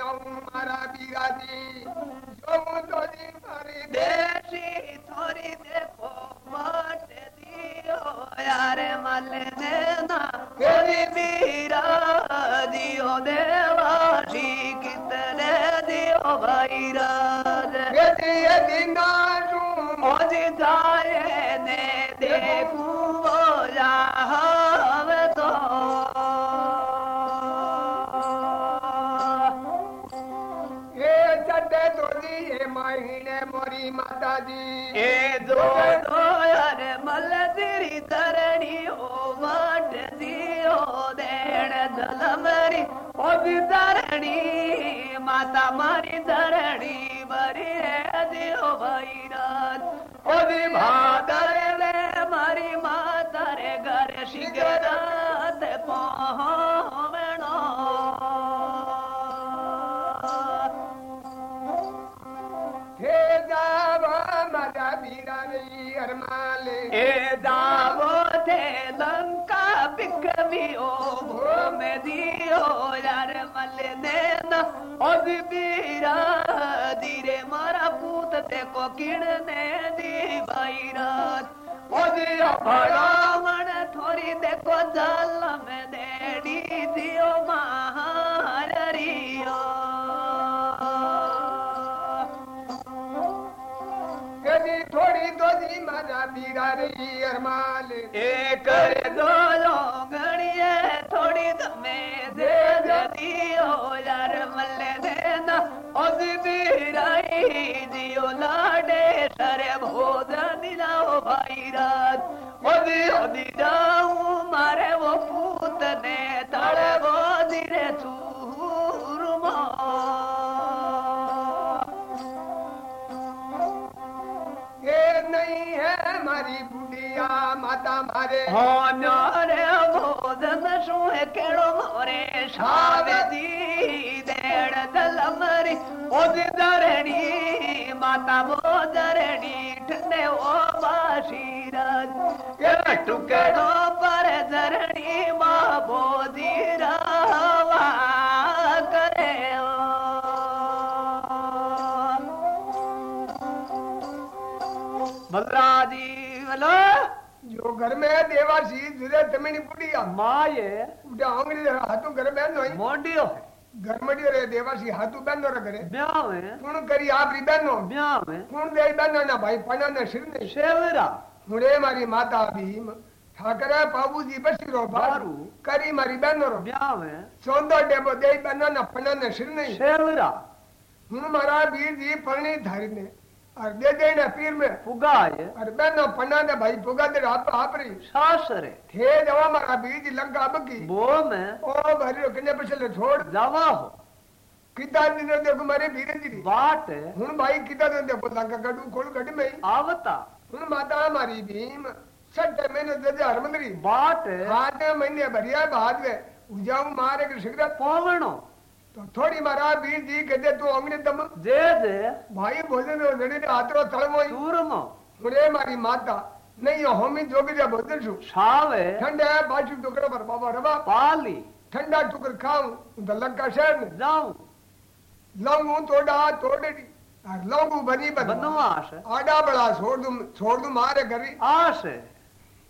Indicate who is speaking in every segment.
Speaker 1: নৌ মারা বিরাজি। যমুদরি
Speaker 2: ধরে দেশি ধরে দেখো মাঠে দিও। আরে মালে না করে বিরাজিও लेने और बीरा धीरे
Speaker 1: मारा पूत ते
Speaker 2: को किणने दी भाई रात। मन थोड़ी
Speaker 1: देखो जाल में देड़ी दियो महारियो कभी थोड़ी
Speaker 2: तो दोजी मारा बीरा रही अरमाल। एक दो लोगणी थोड़ी समय दे जदी ओ यार मल्ले देना ओ जिबिराई जियो लाडे सरे भोजन लाओ भाई रात। ओदी मारे वो पूत ने
Speaker 1: तड़ वो दिरे ये नहीं
Speaker 2: है मारी बुढ़िया माता मारे। हो ना। ಶಾವದಿ ಓದಿ ಮಾತಾ ಮೋದರಣಿ ठंडे ओ बाशीरा ये ಗರ್ಮೆ ದೇವಾಸಿ ಜುರೆ ತಮಿಣಿ ಪುಡಿಯ ಮಾಯೆ ಉಡ ಅಂಗಡಿ ಹಾತು ಗರ್ಮೆ ನೋಯ್ ಮೋಡಿಯೋ ગરમડી રે
Speaker 1: દેવાસી હાતુ બેનો રે કરે બ્યાવે
Speaker 2: કોણ કરી આપરી બેનો બ્યાવે કોણ દે બેનો ના ભાઈ? પના ના શિર
Speaker 1: ને શેવરા હુરે મારી માતા
Speaker 2: ભીમ ઠાકરે પાબુજી બસીરો ભારું કરી
Speaker 1: મારી બેનો રો.
Speaker 2: બ્યાવે
Speaker 1: ચોંદો ડેબો દે બેનો ના પના ના શિર ને
Speaker 2: શેવરા
Speaker 1: હું મારા બીરજી પરણી ધારીને और दे देना पीर में
Speaker 2: पुगाज
Speaker 1: और बहनो पन्ना ने भाई पुगा दे आप आप
Speaker 2: रही।
Speaker 1: सासरे थे जवा मारा बीज लंका बकी
Speaker 2: वो मैं।
Speaker 1: ओ भरी कने पिछले छोड़।
Speaker 2: जावा हो।
Speaker 1: किता दिन देखो मारे भीरे जी
Speaker 2: बात
Speaker 1: हुन भाई किता दिन देखो लंका गडू खोल गड में।
Speaker 2: आवता।
Speaker 1: हुन माता मारी भीम छठे महीने दे हरमंदरी।
Speaker 2: बात
Speaker 1: हाथ महीने भरिया बाद में उजाऊ मारे कृष्ण
Speaker 2: पावणो।
Speaker 1: तो थोड़ी मारा बीर जी कहते तू अंगने दम।
Speaker 2: जे जे।
Speaker 1: भाई भोजन और लड़ी ने आत्रो तलमो
Speaker 2: सूरमो
Speaker 1: मुरे मारी माता नहीं यो होमी जोगे जा भोजन छु।
Speaker 2: सावे
Speaker 1: ठंडा है बाजू टुकड़ा पर बाबा रबा
Speaker 2: पाली।
Speaker 1: ठंडा टुकर खाऊ द तो लंका शहर में
Speaker 2: जाऊ।
Speaker 1: लंगू तोड़ा तोड़ी लंगू बनी
Speaker 2: बनवा
Speaker 1: आडा बड़ा छोड़ दू छोड़ दू मारे घर।
Speaker 2: आश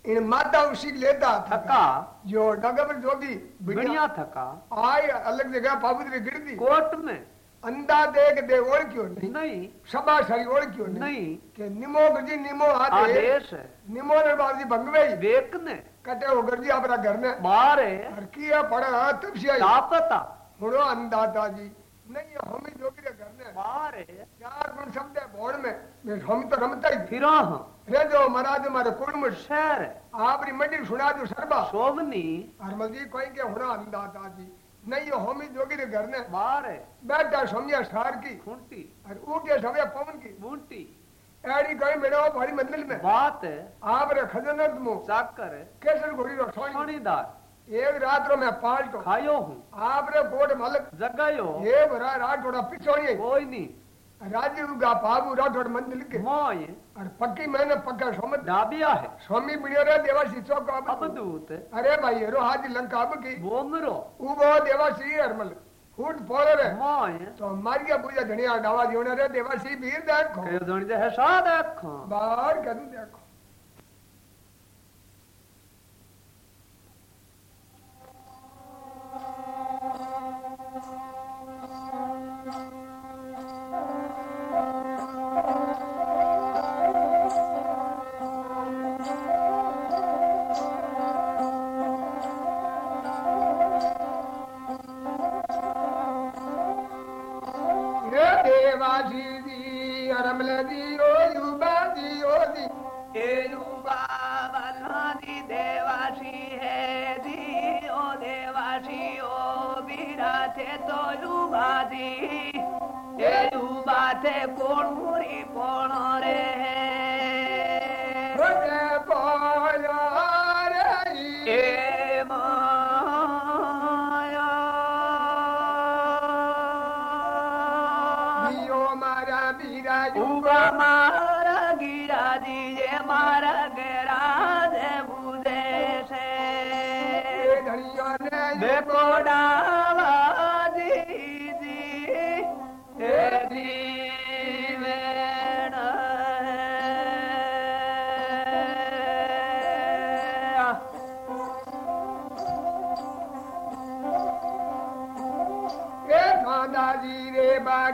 Speaker 1: इन माता उसी लेता
Speaker 2: थका।
Speaker 1: जो डगबर जोगी
Speaker 2: बढ़िया थका।
Speaker 1: आए अलग जगह पाबुदरी गिर
Speaker 2: दी। कोर्ट में।
Speaker 1: अंदा देख दे और क्यों नहीं?
Speaker 2: नहीं।
Speaker 1: सभा सारी और क्यों नहीं,
Speaker 2: नहीं।
Speaker 1: के निमो गजी निमो आते
Speaker 2: आदेश है।
Speaker 1: निमो नरबाजी भंगवे।
Speaker 2: देख ने
Speaker 1: कटे हो गजी अपना घर
Speaker 2: में।
Speaker 1: बाहर है। हर
Speaker 2: किया
Speaker 1: पड़ा तब से आई ताकता मुड़ो अंधाता जी नहीं हम ही जोगी घर में।
Speaker 2: बाहर है।
Speaker 1: चार गुण शब्द है बोर्ड में। हम तो रमता ही।
Speaker 2: फिरा हाँ।
Speaker 1: रे जो महाराज मारे कुड़मुट
Speaker 2: शहर।
Speaker 1: आपरी मंडी सुना दो सरबा
Speaker 2: शोभनी।
Speaker 1: हरमल जी कोई के होना हुणा अंदाताजी नहीं हम ही जोगी रे घरने
Speaker 2: बारे।
Speaker 1: बैठा समझा सार की।
Speaker 2: खूंटी।
Speaker 1: और ऊटे सवे पवन की।
Speaker 2: बूंटी।
Speaker 1: एड़ी कोई मेरे भारी मंदिर में।
Speaker 2: बात। है
Speaker 1: आप रे खजनत मु
Speaker 2: चाकर
Speaker 1: केसर घोड़ी रो सोनी।
Speaker 2: सोनीदार।
Speaker 1: एक रात रो मैं पालटो
Speaker 2: खायो हूँ।
Speaker 1: आप रे कोट मालक।
Speaker 2: जगायो।
Speaker 1: ये भरा रात थोड़ा पिछोड़ी
Speaker 2: कोई नहीं।
Speaker 1: राजीव का बाबू राठौड़ मंदिर के।
Speaker 2: मोय
Speaker 1: और पक्की मैंने पक्का सोमत
Speaker 2: दाबिया है।
Speaker 1: स्वामी बिड़ियोरा देवासी चौक अब
Speaker 2: अबदूत।
Speaker 1: अरे भाई रो हाजी लंका अब की
Speaker 2: बोमरो
Speaker 1: उबो देवासी हरमल।
Speaker 2: फूट पोल रे। हाँ, माय तो
Speaker 1: मारिया पूजा धनिया डावा जोने रे
Speaker 2: देवासी वीर
Speaker 1: देखो।
Speaker 2: के
Speaker 1: जोन जे है सा देखो।
Speaker 2: बाहर कर
Speaker 1: देखो। युवा दियोदी हे युवा देवासी है दियो ओ बीरा थे
Speaker 2: तो युवा दी थे कोणूरी पोण रे है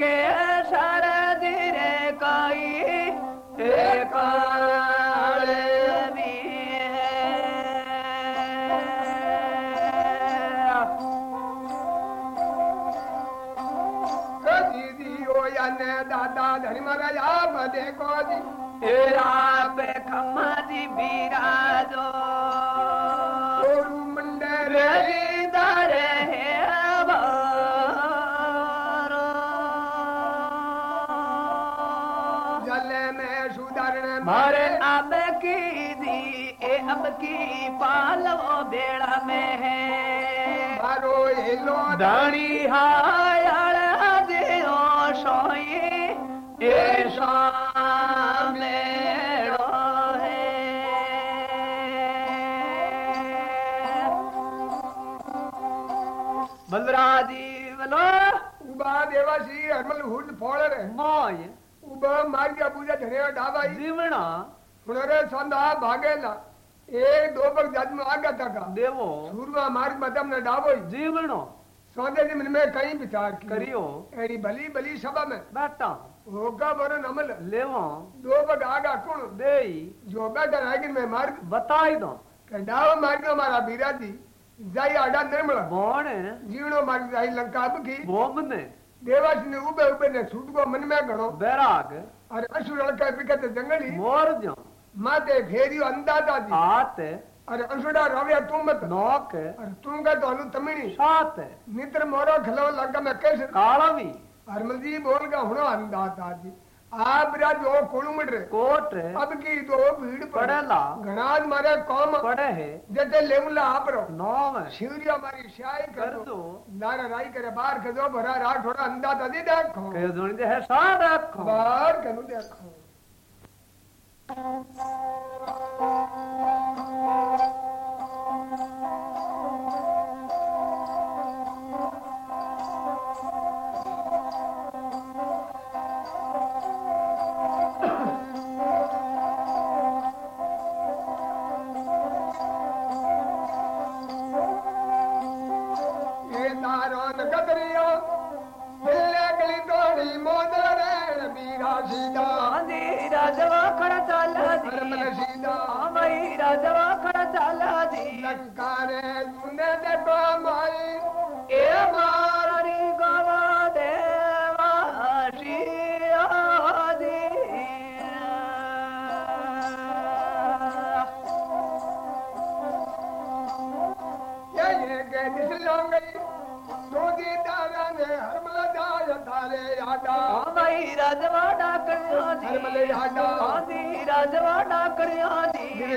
Speaker 2: के
Speaker 1: शरद रे कई। दीदी
Speaker 2: दादा धनी महाराज
Speaker 1: आप देखो जी। आप
Speaker 2: खम्मा जी बीरा
Speaker 1: दो मंडल की दी ए अब की पालव बेड़ा में है।
Speaker 2: मारो हेलो
Speaker 1: दाणी हायाल
Speaker 3: देओ सोई
Speaker 1: ए सामने बलराजी बोलो ઉબા દેવાસી
Speaker 3: હરમલ
Speaker 1: હુડ ફોળર મોય ઉબા મારી આપુજા
Speaker 3: ધરે
Speaker 1: ડાવાઈ જીવણા भागेला एक दो बग जज में आगा तक
Speaker 3: देवो।
Speaker 1: सूरमा मार्ग बदम ने डाबोई
Speaker 3: जीवनो।
Speaker 1: सौदे जी मन में कई विचार की
Speaker 3: करियो।
Speaker 1: एड़ी भली भली सभा में।
Speaker 3: बैठा।
Speaker 1: होगा बरो नमल।
Speaker 3: लेवो।
Speaker 1: दो बग आगा कुण
Speaker 3: देई।
Speaker 1: जो बैठा रागिन में मार्ग।
Speaker 3: बताई दो।
Speaker 1: के डाव मार्ग हमारा बीराजी जाई आडा निर्मल
Speaker 3: बोण
Speaker 1: जीवनो मार्ग जाई लंका की
Speaker 3: बोम ने।
Speaker 1: देवासी ने उबे उबे ने छूट को मन में घणो
Speaker 3: बैराग।
Speaker 1: और असुर लड़का बिकत जंगली।
Speaker 3: मोर जो।
Speaker 1: माते फेरियो अंदाज़ा जी
Speaker 3: आत
Speaker 1: और असुरा रव्या तू मत।
Speaker 3: नौक
Speaker 1: और तू का तो अनु तमिणी।
Speaker 3: सात
Speaker 1: नित्र मोरो खलो लंका में कैसे
Speaker 3: कालवी
Speaker 1: हरमल जी बोल का हुनो अंदाज़ा जी आप राज ओ कोलुमड़ रे
Speaker 3: कोट
Speaker 1: अब की दो भीड़ पड़े।
Speaker 3: पड़ेला
Speaker 1: घनाज मारे कौम।
Speaker 3: पड़े है।
Speaker 1: जैसे लेमुला आपरो
Speaker 3: नौव
Speaker 1: शिवरिया मारी शाई
Speaker 3: कर
Speaker 1: दो।
Speaker 3: दो।
Speaker 1: नारा राई करे बाहर कर दो भरा रात थोड़ा अंदाज़ा दी देखो।
Speaker 3: कह दो जे है साद रखो
Speaker 1: बाहर कनु देखो। Thank you. तारे यादा
Speaker 2: भाई राजवा डाकरिया दी
Speaker 1: हरमल यादा
Speaker 2: आंधी राजवा डाकरिया दी
Speaker 1: दिल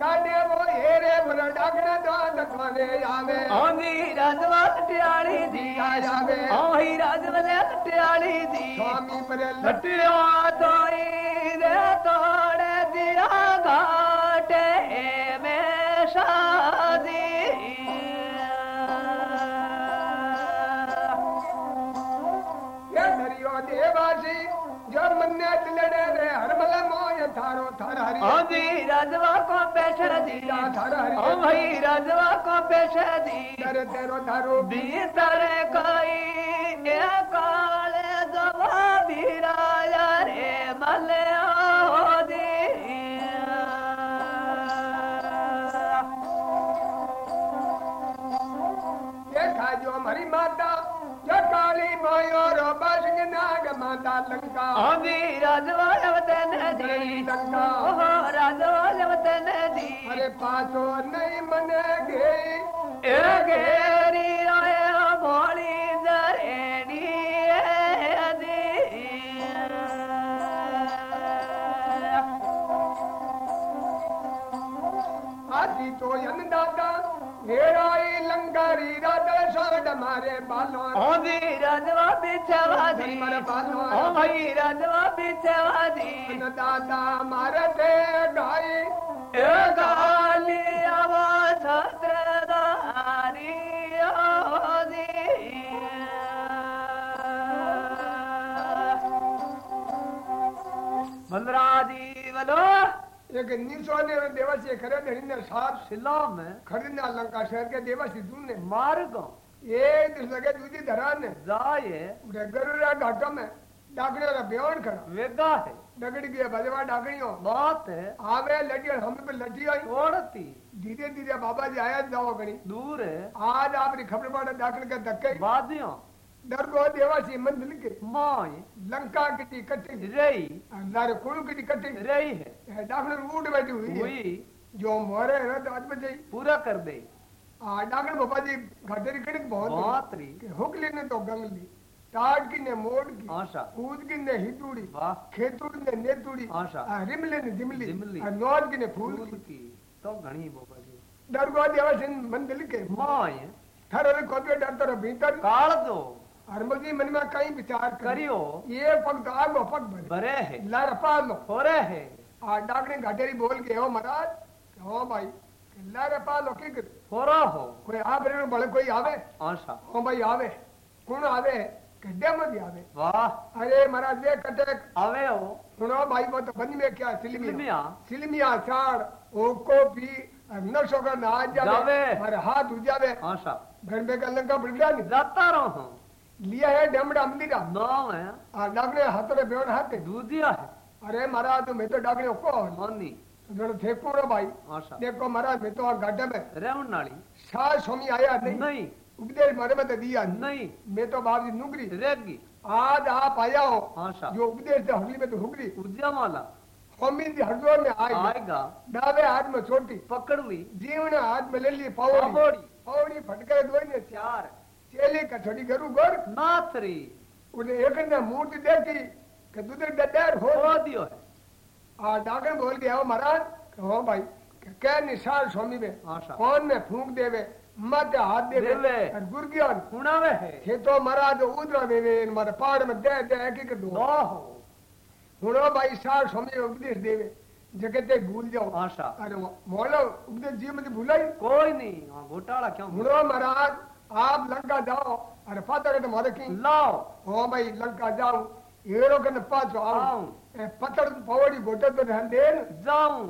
Speaker 1: है काटे वो हेरे पर डागने दो तकवाने आवे
Speaker 2: आंधी राजवा लटियाली दी
Speaker 1: आवे
Speaker 2: आही राजवा लटियाली दी
Speaker 1: स्वामी पर लट
Speaker 2: लटिया तोई दे
Speaker 1: मोय थारो थार हरि
Speaker 2: आंधी राजवा को पेश दी
Speaker 1: थार हरि
Speaker 2: ओ भाई राजवा को पेश दी
Speaker 1: दर तेरो थारो
Speaker 2: भीतर कोई ए काले दवा भीराया रे मले ओदी
Speaker 1: ये खाजो हमारी माता जो काली मायो रो बासिंग नाग माता लंका
Speaker 2: आंधी राजवा जवतन दी
Speaker 1: लंका
Speaker 2: ओहो राजवा जवतन दी
Speaker 1: अरे पासो नहीं मने गई
Speaker 2: ए घेरी आए भोली दरेनी दी
Speaker 1: आदि तो यन दादा हेराई लंकारी राधा साड मारे बालो
Speaker 2: आंधी दी
Speaker 1: मारे बालो
Speaker 2: ओ भाई राजवा बिछवा
Speaker 1: दादा मारे ते गाई।
Speaker 2: ए गाली आवाज़ छत्रधारी ओदी बलराजी बोलो।
Speaker 1: एक निसो ने देवासी खरे धरिने साथ
Speaker 3: शिला में
Speaker 1: खरीदने लंका शहर के देवासी दूने
Speaker 3: मार्ग
Speaker 1: एक दूसरे के दूधी धरा ने
Speaker 3: जाए
Speaker 1: गरुरा घाटो में डाकड़ियों का ब्योन करा।
Speaker 3: वेगा है।
Speaker 1: डगड़ी गया भजवा डाकड़ियों।
Speaker 3: बात है।
Speaker 1: आवे लटिया हम पे लटी आई।
Speaker 3: ओढ़ती
Speaker 1: धीरे धीरे बाबा जी आया जाओ गणी
Speaker 3: दूर है।
Speaker 1: आज आपने खबर पड़ा डाकड़ के धक्के।
Speaker 3: बादियों
Speaker 1: मंदिर के।
Speaker 3: माय।
Speaker 1: लंका की कटिंग
Speaker 3: रही।
Speaker 1: लारे कुल की कटिंग
Speaker 3: रही है।
Speaker 1: डाकड़ ऊट बैठी हुई है।
Speaker 3: हुई।
Speaker 1: जो मोरे है ना तो आज बजे।
Speaker 3: पूरा कर दे।
Speaker 1: आ डाकड़ बाबा जी घाटेरी कड़क बहुत
Speaker 3: बात री
Speaker 1: कि हुकली ने तो गंगली टाट की ने मोड़ की।
Speaker 3: आशा।
Speaker 1: कूद की ने हितूड़ी
Speaker 3: वाह।
Speaker 1: खेतूड़ी ने नेतूड़ी
Speaker 3: आशा।
Speaker 1: रिमले ने दिमली। आ नौज की ने फूल की।
Speaker 3: तो घणी बाबा जी।
Speaker 1: को देवासी मंदिर के।
Speaker 3: माय।
Speaker 1: थारे रे कोपे डर तो भीतर।
Speaker 3: काल दो।
Speaker 1: हरमल जी मन में कई विचार
Speaker 3: करियो।
Speaker 1: ये पग आगो पग भरे
Speaker 3: है।
Speaker 1: लार पालो
Speaker 3: होरे है
Speaker 1: आ डाकने घाटेरी बोल के हो महाराज हो भाई लार पालो की कर
Speaker 3: होरा हो।
Speaker 1: कोई आप रे बड़े कोई आवे?
Speaker 3: आशा
Speaker 1: हो भाई आवे। कौन आवे? कड्डे में भी आवे।
Speaker 3: वाह।
Speaker 1: अरे महाराज वे कटे
Speaker 3: आवे हो।
Speaker 1: सुनो भाई वो तो बनी में क्या सिलमिया?
Speaker 3: सिलमिया?
Speaker 1: साड़ ओ कोपी नशो का नाच जावे
Speaker 3: जावे।
Speaker 1: और हाथ उजावे
Speaker 3: आशा
Speaker 1: घर में का लंका नहीं।
Speaker 3: जाता रहो।
Speaker 1: लिया है डमड़ा मंदिरा
Speaker 3: नाम है
Speaker 1: आ डाकने हाथ रे बेवन
Speaker 3: दूधिया है।
Speaker 1: अरे महाराज मैं तो डाकने को
Speaker 3: मानी।
Speaker 1: जरा फेंकू रे भाई।
Speaker 3: आशा
Speaker 1: देखो महाराज मैं तो आ गाड्डे में।
Speaker 3: रेवण नाली।
Speaker 1: सास स्वामी आया नहीं।
Speaker 3: नहीं।
Speaker 1: उपदेश मारे में तो दिया नहीं। मैं तो बाबी नुगरी।
Speaker 3: रेगी
Speaker 1: आज आप आया हो।
Speaker 3: आशा
Speaker 1: जो उपदेश थे हगली में तो हुगरी।
Speaker 3: उद्या माला
Speaker 1: होमी जी हरिद्वार में आई
Speaker 3: आएगा।
Speaker 1: डावे हाथ में छोटी
Speaker 3: पकड़ ली
Speaker 1: जीवन हाथ में ले ली
Speaker 3: पावड़ी।
Speaker 1: पौड़ी फटके दो
Speaker 3: चार।
Speaker 1: चेली का छोड़ी गरु गोर
Speaker 3: नाथरी।
Speaker 1: उन्हें एक ने मूर्ति देखी कि दूसरे डर हो
Speaker 3: हो दियो है।
Speaker 1: आ डाकन बोल के आओ महाराज। हो भाई कि क्या निशान स्वामी में? कौन में फूंक देवे? मत हाथ देवे
Speaker 3: देवे।
Speaker 1: और गुरगियान
Speaker 3: हुणावे है।
Speaker 1: थे तो महाराज उधर देवे मारे पहाड़ में दे दे एक एक दो।
Speaker 3: दो हो।
Speaker 1: हुणो भाई सार स्वामी उपदेश देवे। जगते भूल जाओ।
Speaker 3: आशा
Speaker 1: अरे मोलो उपदेश जी मुझे भूलाई
Speaker 3: कोई नहीं हाँ, घोटाला क्यों?
Speaker 1: हुणो महाराज आप लंका जाओ अरे पाता के तुम्हारे की।
Speaker 3: लाओ।
Speaker 1: हो भाई लंका जाऊँ हेरो के पाछो आऊँ। ए पत्थर पवड़ी गोटे तो ध्यान देन।
Speaker 3: जाऊँ।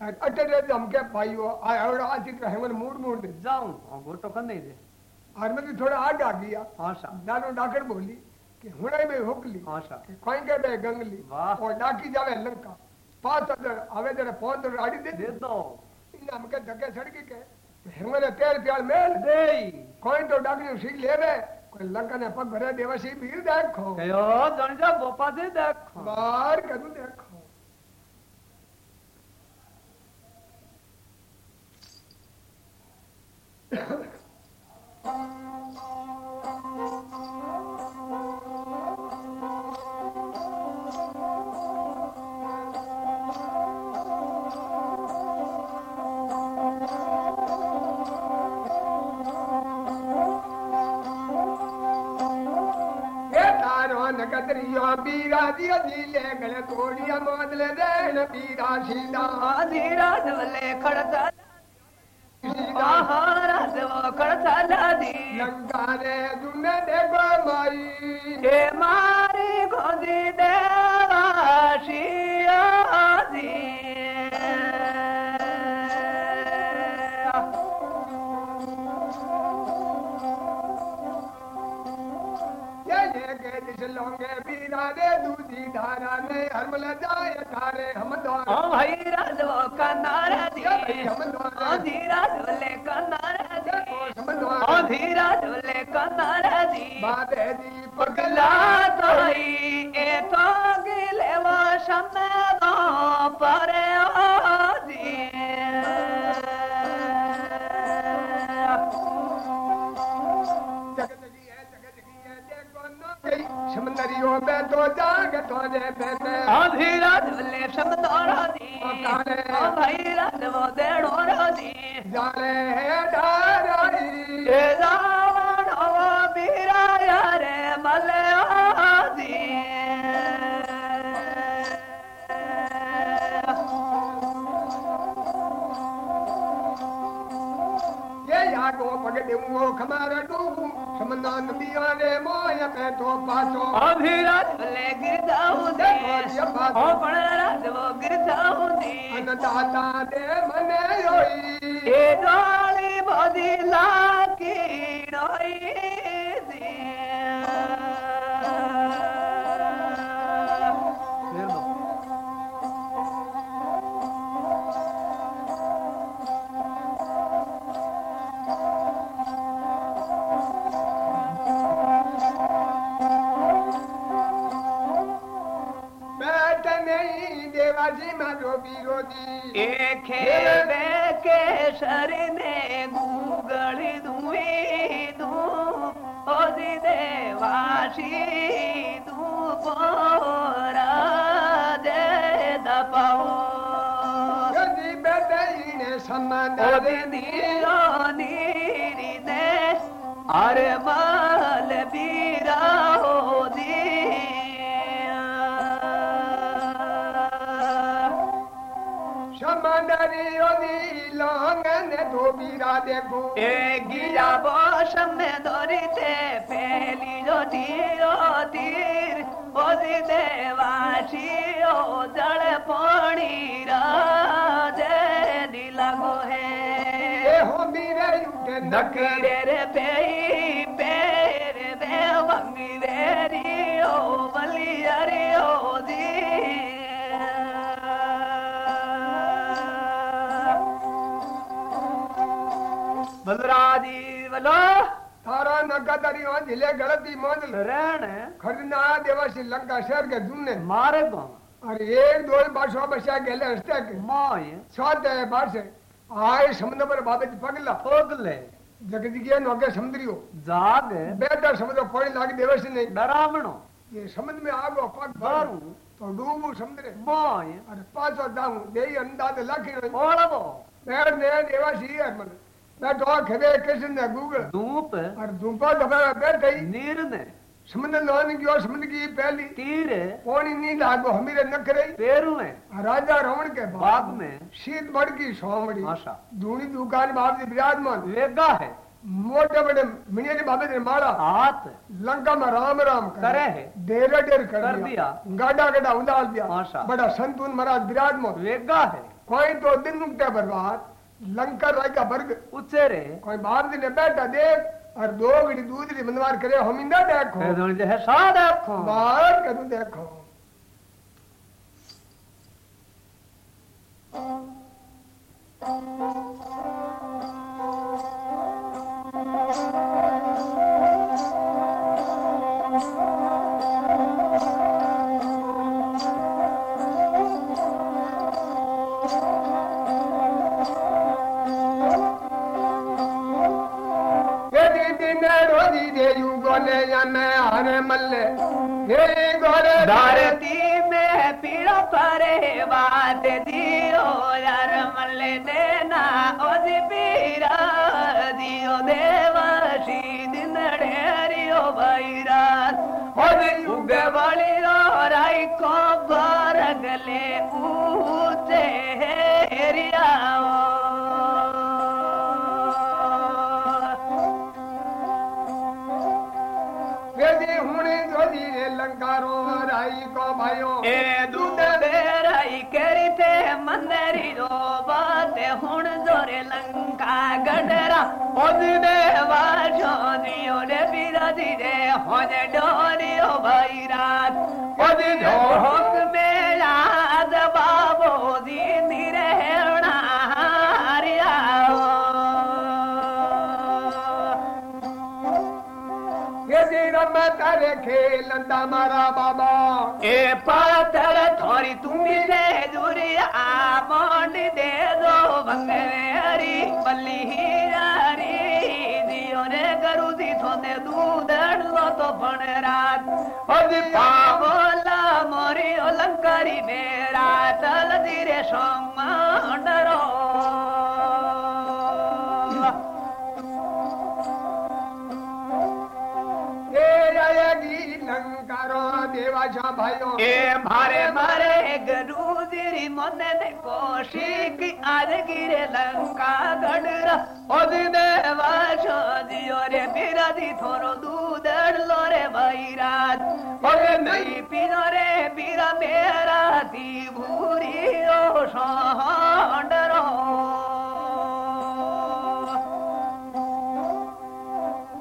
Speaker 1: अटे रे हमके भाई हो आ एवढा आची तो हेमन मूड मूड दे।
Speaker 3: जाऊँ। हाँ, घोटो कर नहीं दे।
Speaker 1: और मैं थोड़ा आग आ गया।
Speaker 3: आशा
Speaker 1: दानो डाकर बोली कि हुणे में हुकली
Speaker 3: आशा
Speaker 1: कि कोई के बे गंगली।
Speaker 3: वाह।
Speaker 1: और डाकी जावे लंका। पाँच हज़ार आवे जरा तो गाड़ी दे।
Speaker 3: दे
Speaker 1: दे। इन हमके धक्के सड़की के। हेमने तेल प्याल मेल
Speaker 3: दे
Speaker 1: कोई तो डाकनी सीख लेवे कोई लंका ने पग भरे देवसी भीड़ देखो
Speaker 3: कहो जन जा बोपा दे देखो
Speaker 1: बाहर करू तारो नगदरियो बीरा दियो दिले गले तोड़िया मोदले देन बीरा सीधा
Speaker 2: धीराज वले खड़ता
Speaker 1: सीधा
Speaker 2: महाराज वो खड़ता लादी
Speaker 1: लंका रे दुने देखो माई
Speaker 2: हे मारी
Speaker 1: लोंगे बीरा रे दूधी धारा ने हरमल जाय थारे हम द्वार
Speaker 2: ओ भाई राज वो कनारा दी
Speaker 1: हम द्वार
Speaker 2: ओ धीराज वले कनारा दी
Speaker 1: हम
Speaker 2: ओ
Speaker 1: द्वार
Speaker 2: धीराज वले कनारा दी
Speaker 1: बादे दी
Speaker 2: पगला तोई ए तो गिले वो शमदो परे आदी
Speaker 1: समंदरियों में तो जाग तो जे बेने
Speaker 2: धीराज वले शमदोरा दी
Speaker 1: काने।
Speaker 2: ओ भाई राज वो देड़ोरा दी
Speaker 1: जाने है डाराई
Speaker 2: ए रावण ओ बीरा यारे मले आदी
Speaker 1: ये यागो पगडूंगो खमार डूबू। समंदा बियाने मोय में तो पाचो।
Speaker 2: धीराज वले गिरदाऊ दे ओ पणरा राज वो गिरदाऊ दी
Speaker 1: अन्नदाता दे मने रोई।
Speaker 2: ए डाली बदी लाकी रोई। राजे मारो विरोधी एके बेके शरणे गूगल धुए धू ओदि देवाशी
Speaker 1: धूप राजे दपाओ यदि
Speaker 2: बेदईने सन्नाने ओदि दियो नीरी दे अरे माल
Speaker 1: बीरा करियो दी लांगन धोबीरा देखो।
Speaker 2: ए गिया बोश में धोरीते पहली जो धीरो तीर ओदी देवाशी ओ जल पानी राजे दिलागो
Speaker 1: है ए हो मेरे
Speaker 2: उठे नकरे रे पे पे रे वे वंगी रे दी ದೇವಲೋ थारा नगादारी
Speaker 1: वहाँ ज़िले गलती मान रहन खरना
Speaker 3: देवा
Speaker 1: श्रीलंका शहर के जुमने मारे तो
Speaker 3: अरे एक
Speaker 1: दो बादशाह बचा गेले हस्ते के माय सात
Speaker 3: है
Speaker 1: बार आए समुद्र पर बाबत पगला पगले
Speaker 3: जगदी
Speaker 1: के नोके समुद्रियो
Speaker 3: जाग
Speaker 1: बेटा समझो पानी लाग देवस नहीं
Speaker 3: डरावणो
Speaker 1: ये समुद्र में आगो पग भरू तो डूबू समुद्र
Speaker 3: माय
Speaker 1: अरे पांचो दाऊ देई अंदाज लाखी
Speaker 3: ओळबो
Speaker 1: मैं ने देवा है मन That all Hare Krishna Google.
Speaker 3: धूप।
Speaker 1: और धूपा दबा बैठ गई।
Speaker 3: निर्णय
Speaker 1: समंद नान की और समंद की पहली।
Speaker 3: तीर।
Speaker 1: पौनी नींद आगो हमीरे न करे
Speaker 3: पेरू में।
Speaker 1: राजा रमण के
Speaker 3: बाप में।
Speaker 1: शीत बढ़ की सोमड़ी।
Speaker 3: आशा
Speaker 1: धूणी दुकान बाप जी विराजमान।
Speaker 3: वेगा है।
Speaker 1: मोटे बड़े मिनियर बाबे ने मारा।
Speaker 3: हाथ।
Speaker 1: लंका में राम राम
Speaker 3: करे है।
Speaker 1: डेरा डेर कर, दिया। गाड़ा गाड़ा उंडाल दिया।
Speaker 3: आशा
Speaker 1: बड़ा संतून महाराज विराजमान।
Speaker 3: वेगा है।
Speaker 1: कोई तो दिन उगते बर्बाद। लंकर राय का वर्ग।
Speaker 3: उच्चेरे
Speaker 1: कोई बाहर दिने बैठा देख और दो गड़ी दूध री मनवार करे हम इंदा देखो।
Speaker 3: ए दोनी दे सा देखो।
Speaker 1: बाहर कदू देखो। Thank you. मैं हरे मल्ले। हे गोरे
Speaker 2: धरती में पीड़ो परे बात दियो यार मल्ले देना ओज पीरा दियो देवाशी दिन ढेरियो बैरात ओज उगे बड़ी रो राई को बरगले ऊँचे हेरिया
Speaker 1: लंकारो राई को भयो।
Speaker 2: ए दूध बेराई करते मंदरी रो बाते हुण जोरे लंका गडरा। ओद देवा जोनियो रे बिराजी रे होने डोरियो भाईरात ओद ढोक
Speaker 1: रम तारे खेलंदा मारा बाबा
Speaker 2: ए पातर थोड़ी तुम्ही से जुरी आ मोंड दे दो भंगरे हरी बल्ली हीरारी दियो रे करू दी थोने दूधड़ लो तो पण रात। ओद पावला मोरी अलंकारी मेरा तल माझा
Speaker 1: भाइयों
Speaker 2: ए मारे मारे गुरुजिरी मने ने कोशिक आर गिरे लंका गढ़रा ओदी देवा शोदियो रे बिरादी थोरो दूध लो रे भैरात ओए नहीं पिनो रे बिरा मेरा दी भूरी ओ शांडरो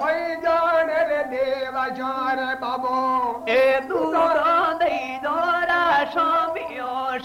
Speaker 2: ওই জানে রে দেবা
Speaker 1: জানে বাবু এ দু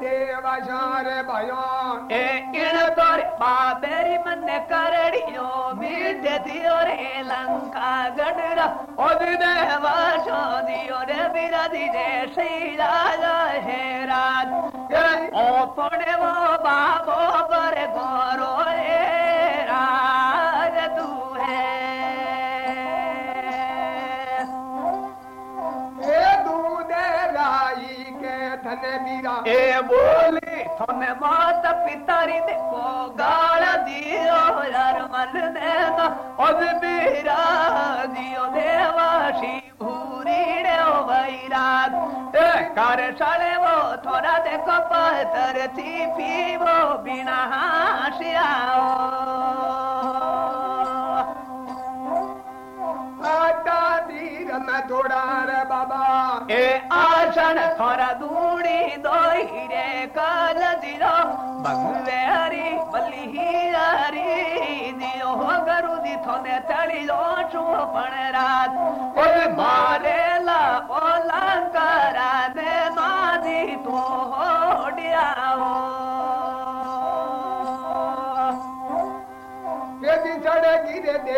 Speaker 1: देवाशार भयो
Speaker 2: ए इण तोरे बाबेरी मन करड़ियो दियो रे लंका गडरा ओद देवा दियो रे बिरादी रे हे राज। ओ पड़े वो बाबो थोने मात पितारी देखो गाल दियो यार मन देना ओद बीरा दियो देवाशी भूरी रे ओ बैरात ए कर साले वो थोड़ा देखो पत्थर थी पीवो बिना हाशियाओ
Speaker 1: आटा धीर में थोड़ा रे बाबा।
Speaker 2: ए आसन थोड़ा दूड़ी रे दिरो बगवे हरी बल्ली हरी दियो हो गरु दी थोने तड़ी लो छु पण रात ओए मारे ला ओला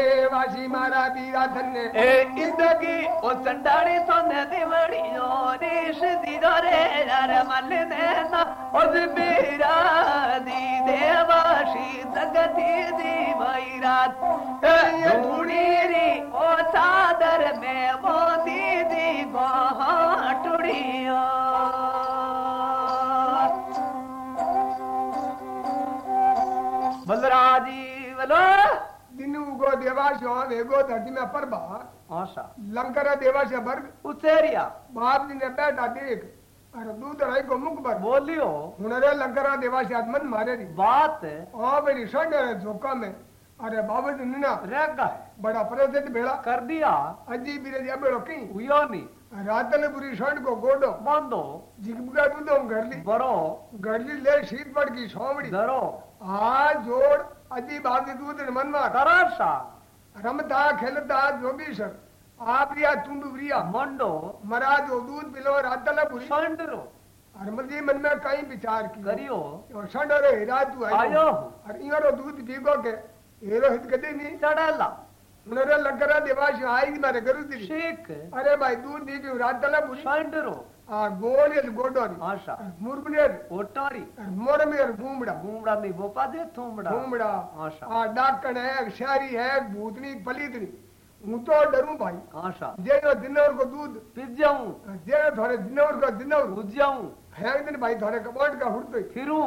Speaker 1: देवासी मारा बीरा धन्य
Speaker 2: ए इंदगी ओ संडाड़ी सोने दिवड़ियो देश दिदो रे यार मल देना उस बीरा दी देवाशी जगती दी भैरात ढूंढी री, ओ चादर में वो दीदी गोटुड़ियो बलराजी, बोलो।
Speaker 1: धरती में परबा।
Speaker 2: आशा।
Speaker 1: लंकर देवासी वर्ग
Speaker 2: उतेरिया
Speaker 1: बाप जी ने बैठा देख। दूध राई को मुख पर।
Speaker 2: बोलियो।
Speaker 1: हुनरे लंकरा देवासी आत्मन मारे री।
Speaker 2: बात।
Speaker 1: ओ मेरी संड रे झोका में। अरे बाबा जी नीना।
Speaker 2: रह गए।
Speaker 1: बड़ा प्रसिद्ध बेड़ा
Speaker 2: कर दिया।
Speaker 1: अजी बीरे दिया बेड़ो की
Speaker 2: हुयो नी।
Speaker 1: रातन बुरी संड को गोडो।
Speaker 2: बांधो।
Speaker 1: जिगबुगा दूधो घर ली
Speaker 2: बरो
Speaker 1: घर ली ले शीत पड़ की सोमड़ी
Speaker 2: धरो।
Speaker 1: आ जोड़। ने मनवा
Speaker 2: कराशा
Speaker 1: रमता खेलता जोगीशर आप रिया तुंड रिया
Speaker 2: मंडो।
Speaker 1: मरा जो दूध पिलो रातल बुरी।
Speaker 2: संडरो।
Speaker 1: हरमल जी मन में कई विचार की
Speaker 2: करियो।
Speaker 1: और संड रे हिरा तू
Speaker 2: आयो।
Speaker 1: और इरो दूध पीगो के। हेरो हित कदे नहीं
Speaker 2: चढ़ेला।
Speaker 1: उन्होंने लंकरा देवाश आई मारे करू दी।
Speaker 2: शेख।
Speaker 1: अरे भाई दूध दी रातल बुरी।
Speaker 2: संडरो। नहीं थूमड़ा आशा
Speaker 1: आ डाकण है है भूतनी पलीतनी हूँ तो डरू भाई
Speaker 2: आशा
Speaker 1: को दूध थोड़े दिनवर को दिनवर
Speaker 2: बुझाऊं
Speaker 1: फेंक दिन भाई थोड़े कपड़ का हुड़
Speaker 2: फिरूं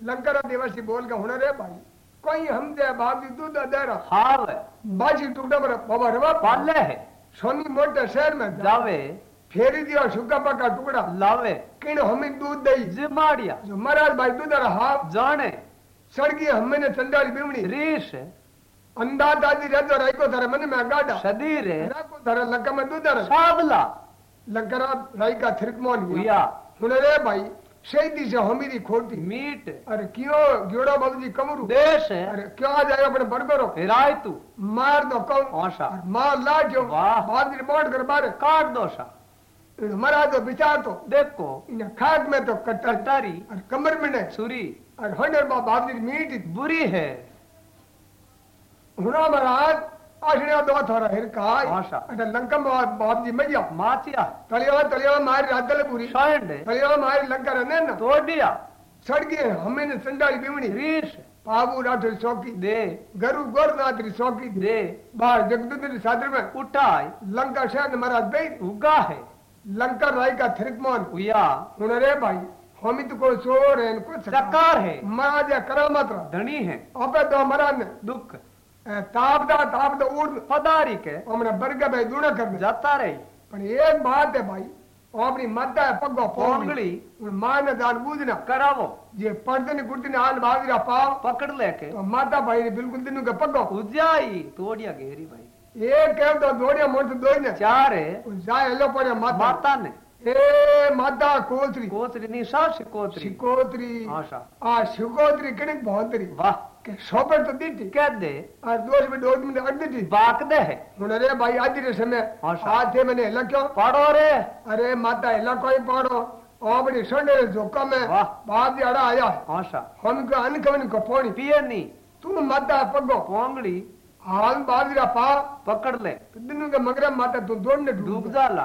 Speaker 1: लंकरा देवासी बोल के हुनर है भाई कोई हम दे जी दूध दे रहा
Speaker 2: हाव
Speaker 1: बाजी टुकड़ा पर बाबा रवा
Speaker 2: पाले है
Speaker 1: सोनी मोटे शहर में
Speaker 2: जावे
Speaker 1: फेरी दिया सुखा पका टुकड़ा
Speaker 2: लावे
Speaker 1: किन हमें दूध दई
Speaker 2: जिमाड़िया
Speaker 1: जो महाराज भाई दूध रहा
Speaker 2: जाने
Speaker 1: सड़की हमें ने चंडाली बीमणी
Speaker 2: रीश
Speaker 1: अंदाज रहतो राई को धरे मन में गाड़ा
Speaker 2: शदीर
Speaker 1: को धरे लंका में दूध धरे
Speaker 2: साबला
Speaker 1: लंकरा राई का थिरकमोन हुआ
Speaker 2: हुआ
Speaker 1: हुनर है भाई शहीदी से हमीरी खोटी
Speaker 2: मीट
Speaker 1: अरे क्यों जोड़ा बाबू जी कमरू
Speaker 2: देश है
Speaker 1: अरे क्यों आ जाएगा अपने बरगरो
Speaker 2: हिराय तू
Speaker 1: मार दो कौन
Speaker 2: आशा
Speaker 1: मार ला जो जी रिपोर्ट कर बारे
Speaker 2: काट दोषा
Speaker 1: इन मरा तो विचार तो
Speaker 2: देखो।
Speaker 1: इन खाक में तो कट्टर
Speaker 2: कटारी
Speaker 1: और कमर में
Speaker 2: सुरी।
Speaker 1: और हंडर बा जी मीट
Speaker 2: बुरी है।
Speaker 1: हुना महाराज आशड़िया दो थोड़ा हिरकाय
Speaker 2: आशा।
Speaker 1: अरे लंका में बाप जी
Speaker 2: माचिया।
Speaker 1: तलिया तलिया मार पूरी।
Speaker 2: शांड
Speaker 1: तलिया मार लंका रहने ना।
Speaker 2: तोड़िया
Speaker 1: सड़के हमें ने संडाली बीमणी
Speaker 2: रीश
Speaker 1: पाबू राठौर चौकी
Speaker 2: दे।
Speaker 1: गरु गोरनाथ री चौकी
Speaker 2: दे।
Speaker 1: बाहर जगदूत सादर में।
Speaker 2: उठाई
Speaker 1: लंका शहर महाराज बे
Speaker 2: उगा है।
Speaker 1: लंकर भाई का थिरकमान।
Speaker 2: हुआ
Speaker 1: हूँ रे भाई हमित को चोर है इनको
Speaker 2: चकार। है।
Speaker 1: महाराज करामत
Speaker 2: धनी है।
Speaker 1: अबे तो मरन
Speaker 2: दुख।
Speaker 1: तापदा तापदा उड़।
Speaker 2: पदारी के
Speaker 1: हमने बरगे भाई दूण कर
Speaker 2: जाता रही।
Speaker 1: पर एक बात है भाई अपनी माता है
Speaker 2: पगो
Speaker 1: पोंगली मान दान बूझना।
Speaker 2: करावो।
Speaker 1: ये पंडन गुर्दन आन बाजरा पाव
Speaker 2: पकड़ लेके।
Speaker 1: तो माता भाई ने बिल्कुल दिनों के पगो।
Speaker 2: उजाई तोड़िया घेरी भाई।
Speaker 1: એક એમ તો દોડ્યા મોડથી
Speaker 2: દોડીને ચારે
Speaker 1: જાય એ
Speaker 2: લોકોને માતાને
Speaker 1: એ માતા કોતરી
Speaker 2: કોતરી ની સા
Speaker 1: શિકોતરી
Speaker 2: શિકોતરી
Speaker 1: આ શિકોતરી કણક ભોતરી
Speaker 2: વાહ
Speaker 1: કે સોપર तो દીટી
Speaker 2: કે દે
Speaker 1: આ દોષ મે દોડ મે અડ દીટી
Speaker 2: બાક દે હે
Speaker 1: હું રે ભાઈ આજ રે સમય સાથે મને લખ્યો
Speaker 2: પાડો રે
Speaker 1: અરે માતા એલા કોઈ પાડો આપણી સંડે જોકા
Speaker 2: મે
Speaker 1: બાપ દાડા આયા
Speaker 2: હા
Speaker 1: સા હમ કે અનકવન કો
Speaker 2: પાણી પીએ
Speaker 1: ની તું માતા
Speaker 2: પગો
Speaker 1: પોંગડી बाजरा पा।
Speaker 2: पकड़ ले।
Speaker 1: मगरा माता तू दौड़ने
Speaker 2: डूब जाला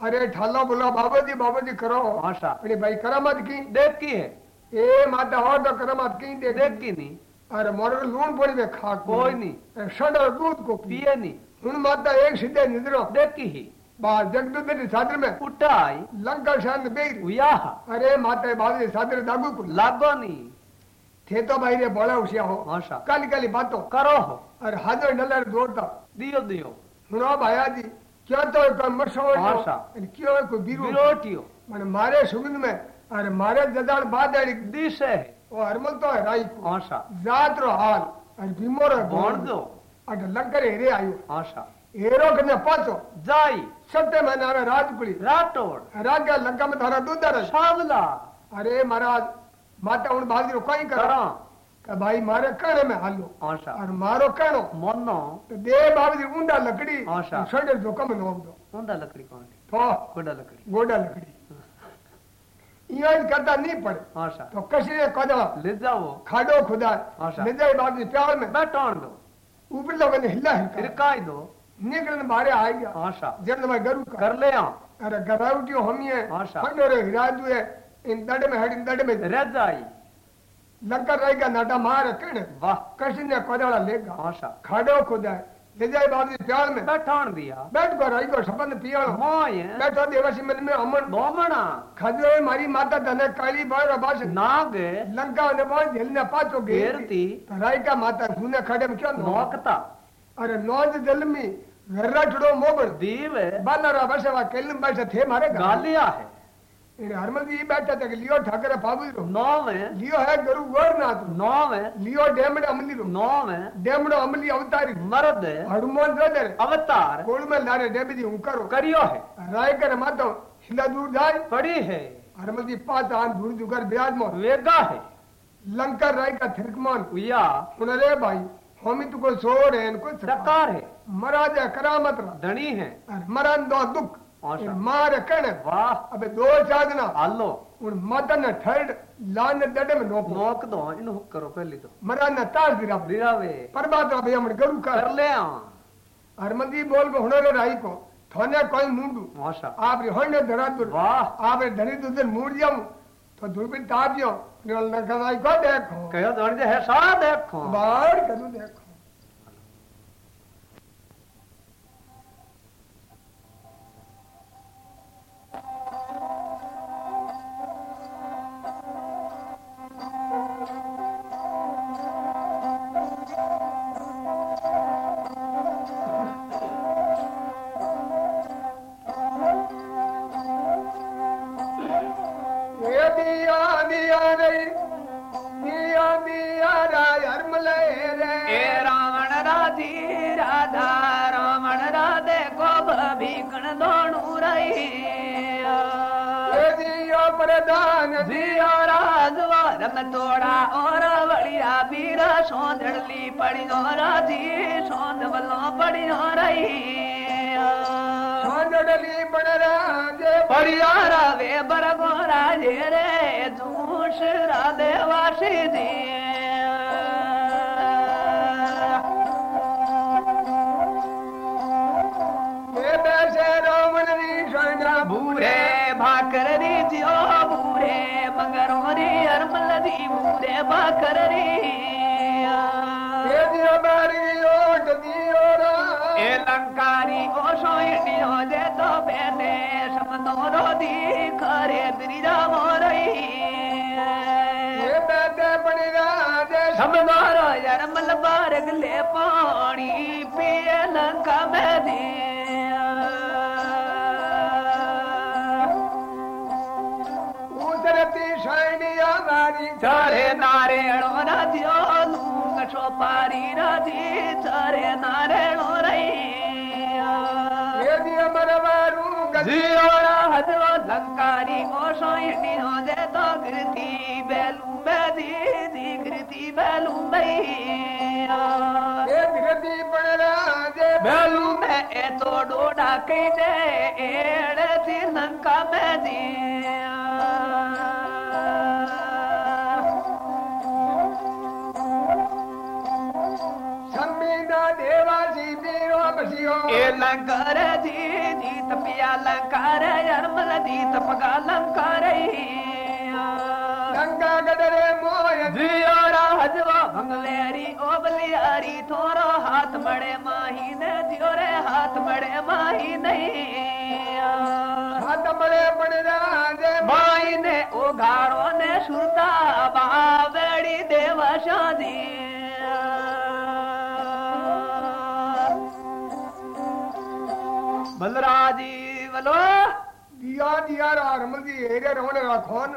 Speaker 1: अरे ठाला बोला बाबा जी बाबा जी करो।
Speaker 2: आशा।
Speaker 1: अरे भाई करामत की?
Speaker 2: देख की है।
Speaker 1: ए माता हो तो करामत की देख
Speaker 2: देख की नहीं।
Speaker 1: अरे मोर लून पड़ी में। खा
Speaker 2: कोई नहीं।
Speaker 1: सडर दूध को
Speaker 2: पिए नहीं।
Speaker 1: हुन माता एक सीधे निद्रो।
Speaker 2: देख की ही।
Speaker 1: बाहर जगदूत ने सादर में।
Speaker 2: उठाई।
Speaker 1: लंका शान बेर।
Speaker 2: उया।
Speaker 1: अरे माता बाबा सादर दागू को।
Speaker 2: लागो नहीं।
Speaker 1: थे तो भाई रे बोला उसे हो
Speaker 2: माशा
Speaker 1: काली काली बातों
Speaker 2: करो हो
Speaker 1: और हाजर डलर जोड़ता
Speaker 2: दियो दियो
Speaker 1: सुनो भाया जी क्यों तो
Speaker 2: मरसो माशा
Speaker 1: क्यों कोई बीरो
Speaker 2: बीरोटियो
Speaker 1: मन मारे सुगंध में और मारे जदान बाद
Speaker 2: दिश है
Speaker 1: वो हरमल तो है राई को
Speaker 2: माशा
Speaker 1: जात रो हाल और बीमोर है
Speaker 2: बोण दो
Speaker 1: अट लंकर हेरे आयो
Speaker 2: माशा
Speaker 1: हेरो कने पाचो
Speaker 2: जाई
Speaker 1: सत्य में नारे राजपुरी
Speaker 2: राठौड़
Speaker 1: राजा लंका में थारा दूध
Speaker 2: सावला
Speaker 1: अरे महाराज माता उन बाजरो कोई करो
Speaker 2: करो
Speaker 1: કે ભાઈ મારે કણે में હાલો
Speaker 2: आशा
Speaker 1: और मारो कणो
Speaker 2: मोनो
Speaker 1: તો દે બાબજી ઊંડા લકડી
Speaker 2: હા, સા.
Speaker 1: સડે જોકમ નો દો
Speaker 2: ऊंधा लकड़ी कौन है
Speaker 1: તો
Speaker 2: गोडा लकड़ी
Speaker 1: ગોડા લકડી ઈયો જ કરતા નહીં પડે
Speaker 2: आशा
Speaker 1: તો કશી કદા
Speaker 2: ले जाओ
Speaker 1: ખાડો ખુદા
Speaker 2: હા, સા.
Speaker 1: નિજય બાબજી પ્યાર में
Speaker 2: बैठौण दो
Speaker 1: ऊपर लोगों ने हिला
Speaker 2: फिर
Speaker 1: हिला
Speaker 2: काय दो
Speaker 1: निकलन मारे आ गया
Speaker 2: आशा
Speaker 1: जब मैं गरु का
Speaker 2: कर ले आओ
Speaker 1: अरे गराउटियो हम ही है
Speaker 2: હા, સા.
Speaker 1: खंडो रे हिराजू है इन दड़ में हड इन दड़ में
Speaker 2: रह जाई
Speaker 1: लंकर रहेगा नाटा मार कण
Speaker 2: वाह
Speaker 1: कशी ने कोदाड़ा लेगा
Speaker 2: आशा
Speaker 1: खाडो खुदा है निजय बाबजी प्यार में
Speaker 2: बैठौण दिया
Speaker 1: बैठ कर रही को संबंध पियालो
Speaker 2: मोय
Speaker 1: बैठो देवासी मन में अमन
Speaker 2: बोमणा
Speaker 1: खजो मारी माता धने काली बार बास
Speaker 2: नाग
Speaker 1: लंका ने बहुत झेल ने पाचो घेरती राई का माता घूने खड़े में क्यों
Speaker 2: नोकता
Speaker 1: अरे नौज जलमी घर्राठड़ो मोबड़
Speaker 2: दीव
Speaker 1: बालरा बसवा केलम बैठे थे मारे गाल
Speaker 2: गालिया है
Speaker 1: इन हरमल जी बैठा थे कि लियो ठाकरे बाबू रो।
Speaker 2: नौ में
Speaker 1: लियो है गुरु गोरनाथ रो।
Speaker 2: नौ में
Speaker 1: लियो डेमड़े अमली रो।
Speaker 2: नौ में
Speaker 1: डेमड़ो अमली अवतारी
Speaker 2: मर्द
Speaker 1: हनुमान रदर
Speaker 2: अवतार।
Speaker 1: कोल में लारे डेबी जी हूँ करो
Speaker 2: करियो है।
Speaker 1: राय
Speaker 2: है।
Speaker 1: जी
Speaker 2: है।
Speaker 1: का थिरकमान। उन भाई हम तो कोई सोर है सरकार
Speaker 2: है।
Speaker 1: मराजा करामत रा।
Speaker 2: धनी है।
Speaker 1: मरन दो दुख। मार कण।
Speaker 2: वाह।
Speaker 1: अबे दो चादना
Speaker 2: हालो
Speaker 1: उन मदन ठड लान दड में नोप।
Speaker 2: नोक दो इन हुक करो पहले तो।
Speaker 1: मरन ताज दिरा
Speaker 2: दिरावे
Speaker 1: परबाद भैया मन गरु कर
Speaker 2: कर ले आ
Speaker 1: हरमंदी बोल को हुनर राई को। थोने कोई मुंडू।
Speaker 2: आशा
Speaker 1: आप रे होने धरा दुर
Speaker 2: वाह।
Speaker 1: आप रे धनी दुदन मूड जाऊँ। तो दुर्बिन तापियो निवल न कराई को देखो।
Speaker 2: कहो धोनी दे है सा देखो।
Speaker 1: बाहर कदू देखो। समदारा यार मलबार गले पानी पिए लंका में
Speaker 2: दे उतरती शैनिया नारायण नदियो छोपारी नदी थारे नारायण रही
Speaker 1: यदि अमर लंकारी
Speaker 2: गोी बैू मी दीगी बैू मी पा जे बैू
Speaker 1: में लंकार जी
Speaker 2: जीत पिया लंकार अर्मल जीत गंगा गडरे मोय। जियो
Speaker 1: राजवा मंगलेरी ओबलियारी थोरो हाथ
Speaker 2: बड़े माही ने जियो रे हाथ बड़े माही नहीं
Speaker 1: हाथ बड़े बड़े राजे। माई ने ओ घाड़ो ने
Speaker 2: सुरता
Speaker 1: बा दिया दिया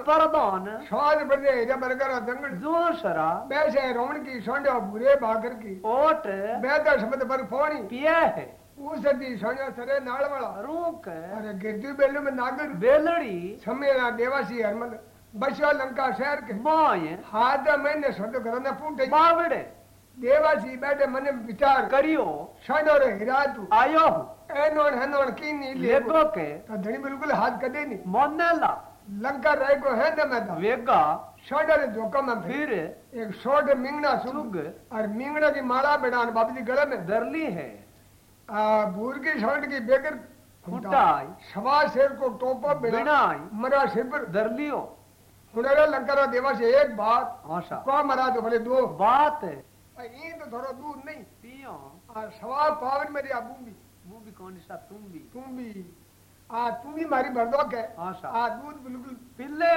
Speaker 1: परदान बजे
Speaker 2: जो
Speaker 1: सरा बैसे की बुरे भागर की। ओट। पर फोनी।
Speaker 2: है।
Speaker 1: सरे नाल वाला।
Speaker 2: रूक।
Speaker 1: अरे बेलू में नागर।
Speaker 2: बेलड़ी।
Speaker 1: देवासी हरमल। बसियो लंका शहर के।
Speaker 2: माय
Speaker 1: हाथ मैंने सोंडो करना
Speaker 2: फूटे।
Speaker 1: देवासी बैठे मन विचार।
Speaker 2: करियो।
Speaker 1: सोंडो रे हिरातू
Speaker 2: आयो
Speaker 1: एनोन हनोन की नी ले
Speaker 2: लेगो के।
Speaker 1: तो धनी बिल्कुल हाथ कदे नहीं।
Speaker 2: मोनेला।
Speaker 1: लंका रह को है दे मैं
Speaker 2: वेगा।
Speaker 1: सोंडो रे जोका में फिर? एक सोड मिंगना सुग और मिंगना की माला बेडान बाबू जी गले में।
Speaker 2: दरली है।
Speaker 1: आ बूर की शर्ट की बेकर।
Speaker 2: फुटाई
Speaker 1: सवा शेर को टोपा बिना
Speaker 2: बिनाई।
Speaker 1: मरा सिर पर
Speaker 2: दरलियो
Speaker 1: हुनरे लंकारा देवा से एक बात।
Speaker 2: आशा।
Speaker 1: को मरा तो भले दो।
Speaker 2: बात है।
Speaker 1: ये तो थोड़ा दूर नहीं।
Speaker 2: पियो।
Speaker 1: आ सवा पावन मेरी आबू भी
Speaker 2: वो भी कौन सा तुम भी।
Speaker 1: तुम भी। आ तुम भी मारी बर्दोक है।
Speaker 2: आशा
Speaker 1: आ दूध बिल्कुल।
Speaker 2: पिल्ले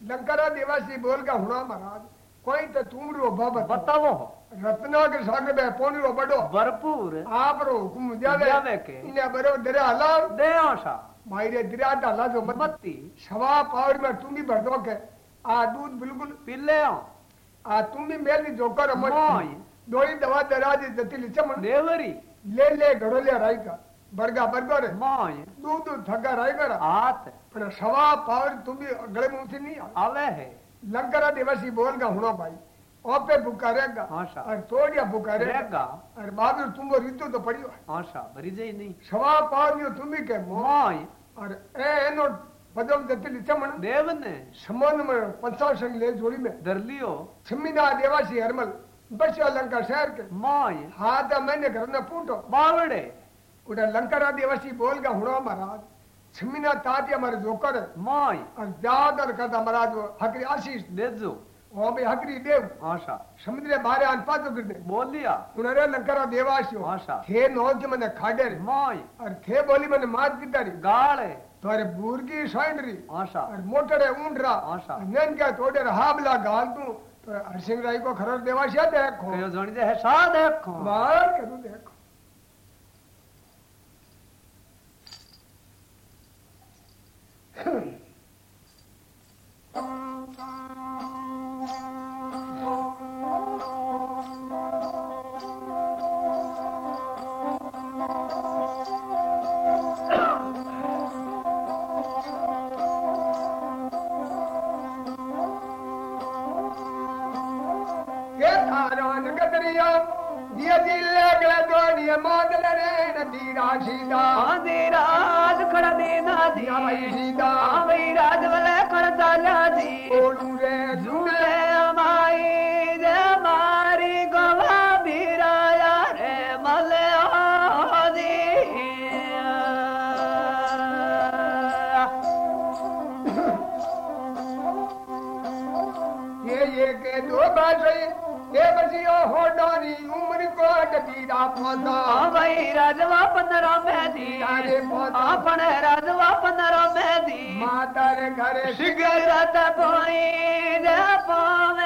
Speaker 1: लंकारा देवा से बोल का हुना महाराज कोई तो तुम रो बाबा
Speaker 2: बताओ
Speaker 1: रत्नाकर सागर में पौनी रो बड़ो।
Speaker 2: भरपूर।
Speaker 1: आप रो हुकुम जावे
Speaker 2: जावे के।
Speaker 1: इन्हें बरो दरे हलाल।
Speaker 2: दे आशा
Speaker 1: भाई रे दरिया डाला जो मत
Speaker 2: मत्ती।
Speaker 1: सवा पावर में तुम भी बर्दोक है। आ दूध बिल्कुल।
Speaker 2: पिल्ले
Speaker 1: आ तुम भी मेल जोकर अमर। दोई दवा दराज जति लिचमन।
Speaker 2: देवरी।
Speaker 1: बरगो रे।
Speaker 2: माय
Speaker 1: दूध थका राई कर
Speaker 2: आत।
Speaker 1: पर सवा पावर तुम भी गले मुँह से नहीं
Speaker 2: आवे। है।
Speaker 1: लंकरा दिवसी बोल का हुनो भाई। ओपे पुकारेगा
Speaker 2: आशा
Speaker 1: और तोड़िया पुकारेगा और बाबू तुम वो रीतो तो पड़ियो है।
Speaker 2: आशा भरी जाई नहीं।
Speaker 1: सवा पावर जो तुम भी के
Speaker 2: माय
Speaker 1: और ए एनो पदम जति लिचमन
Speaker 2: देव ने।
Speaker 1: संबंध में पंचाव संग ले जोड़ी में।
Speaker 2: दरलियो
Speaker 1: छमीना देवासी हरमल। बस लंका शहर के।
Speaker 2: माय
Speaker 1: हाथ मैंने घर में पूटो।
Speaker 2: बावड़े।
Speaker 1: उड़ा लंकारा दिवसी बोल का हुणो महाराज। छमीना ताती हमारे जोकर है।
Speaker 2: माय
Speaker 1: और ज़्यादा करता महाराज वो हकरी आशीष।
Speaker 2: देजो
Speaker 1: वो भी हकरी देव।
Speaker 2: आशा।
Speaker 1: समुद्र बारे अनपा तो गिरदे
Speaker 2: बोलिया।
Speaker 1: उन्हें लंकारा देवासी
Speaker 2: आशा।
Speaker 1: थे नौज मैंने खाडे रे।
Speaker 2: माय
Speaker 1: और थे बोली मैंने मात की तारी
Speaker 2: गाड़े
Speaker 1: तोरे बूरगी सोइंडरी
Speaker 2: आशा।
Speaker 1: और मोटरे ऊंडरा।
Speaker 2: आशा।
Speaker 1: नन क्या तोड़े हाबला गाल तू तो हरसिंह राय को खरर देवासी है देखो।
Speaker 2: कयो जणी दे है सा देखो।
Speaker 1: દેખો करूँ दिया दिल गले दोनिया मोदल रे नदी राशीदा
Speaker 2: आंधी राज खड़ा देना दी
Speaker 1: दिया भाई सीधा
Speaker 2: भाई राज वाले खड़ा ला भई
Speaker 1: राज वापनो
Speaker 2: महदी राजवा पनरो
Speaker 1: महंदी रो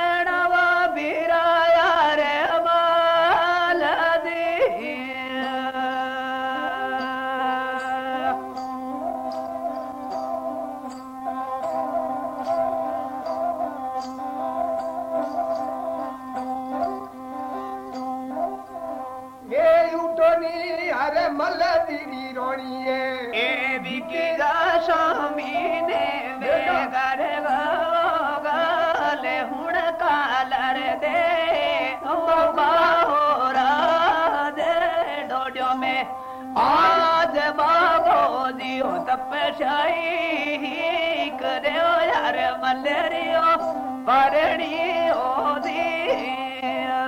Speaker 2: तपशाई करे यार मलेरियो परणी ओ दिया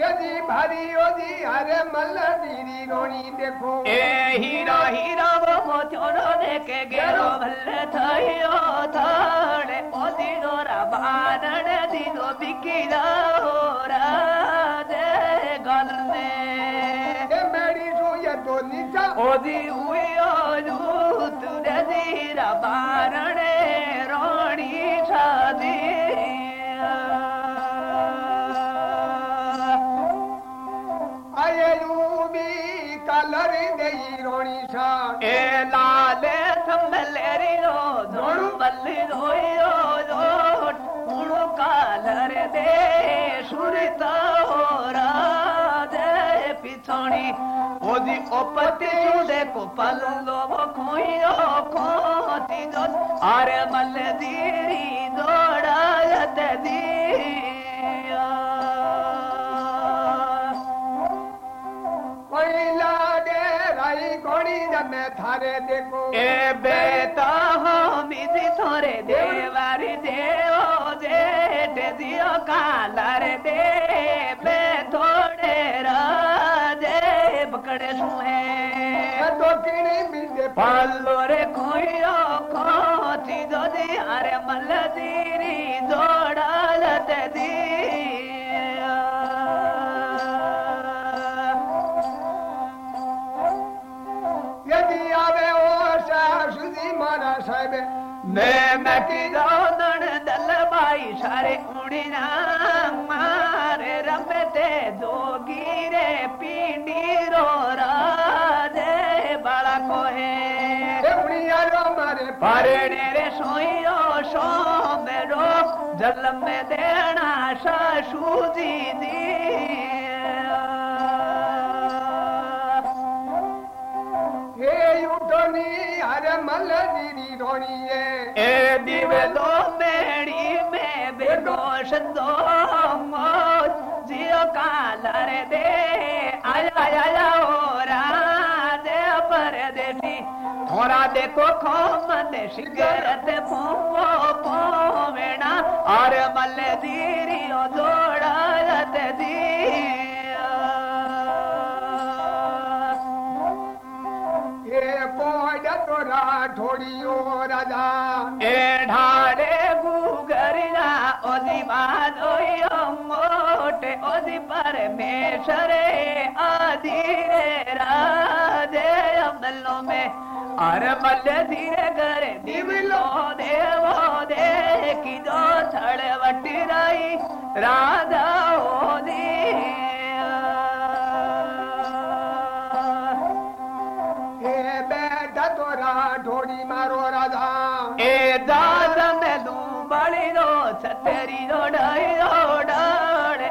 Speaker 1: यदि भारी ओदी अरे मल दीदी रोनी देखो
Speaker 2: ए हीरा हीरा वो मोतियों देखे गेरो भल्ले थायो थाड़े ओ दिनोरा बारण दिनो बिकी
Speaker 1: नीचा
Speaker 2: ओ दी उयो जूत दे दीरा बारण रोणी शादी
Speaker 1: आए यूबी कलर दई रोनी सा
Speaker 2: ए लाले थमलेरियो जोड़ू बल्ली रोयो जोट उड़ो ओदी ओपति चूदे को पल्लो वो खोइयो खोती जो आरे मल दीरी दौड़ा दिया।
Speaker 1: पहिला दे राई कोणी जमे थारे देखो।
Speaker 2: ए बेटा मिदी थोरे देवारी देव जेठ दियो कालर दे। बे
Speaker 1: मिले
Speaker 2: पालो रे खोइयो खोती दो दी अरे मल दीरी जोड़ा लत दिया
Speaker 1: यदि आवे ओ सुधी मारा साहेब
Speaker 2: मैं मैं की दौड़न मारे पारणे रे सोइयो सो मेरो जल में देना सासू जी दिया।
Speaker 1: हे उठोनी अरे मल दीदी रोनी है
Speaker 2: ए दिवलो मेड़ी में थोड़ा देखो खो मन सिगरत फूवो पोवेना और मल दीरी ओ जोड़ा रत दिया।
Speaker 1: ये पोज तोरा ठोड़ियो राजा।
Speaker 2: ए ढाड़े गुगरिया ओदी बादोयो मोटे ओदी परमेश्वरे आदि रे राधे अमलो में अर मल धीरे करे दिवलो देवो दे की दो छड़ वटी रही राधा
Speaker 1: हे बेटा तोरा ढोड़ी मारो राजा
Speaker 2: ए दाद में दू बड़ी रो छतरी रो डाई रो डाड़े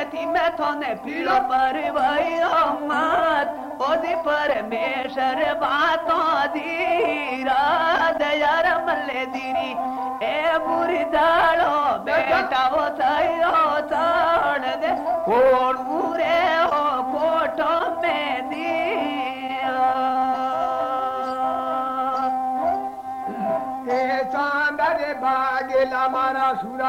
Speaker 2: सातरे दारियो दिया
Speaker 1: हे दिनेड़ो तो युगने राठोड़ी राजा
Speaker 2: एवे बोदर थी मैं थोने पीलो पर भाई मत ओदी परमेश्वर बातों दी रात यार मल्ले दीरी ए बुरी दाड़ो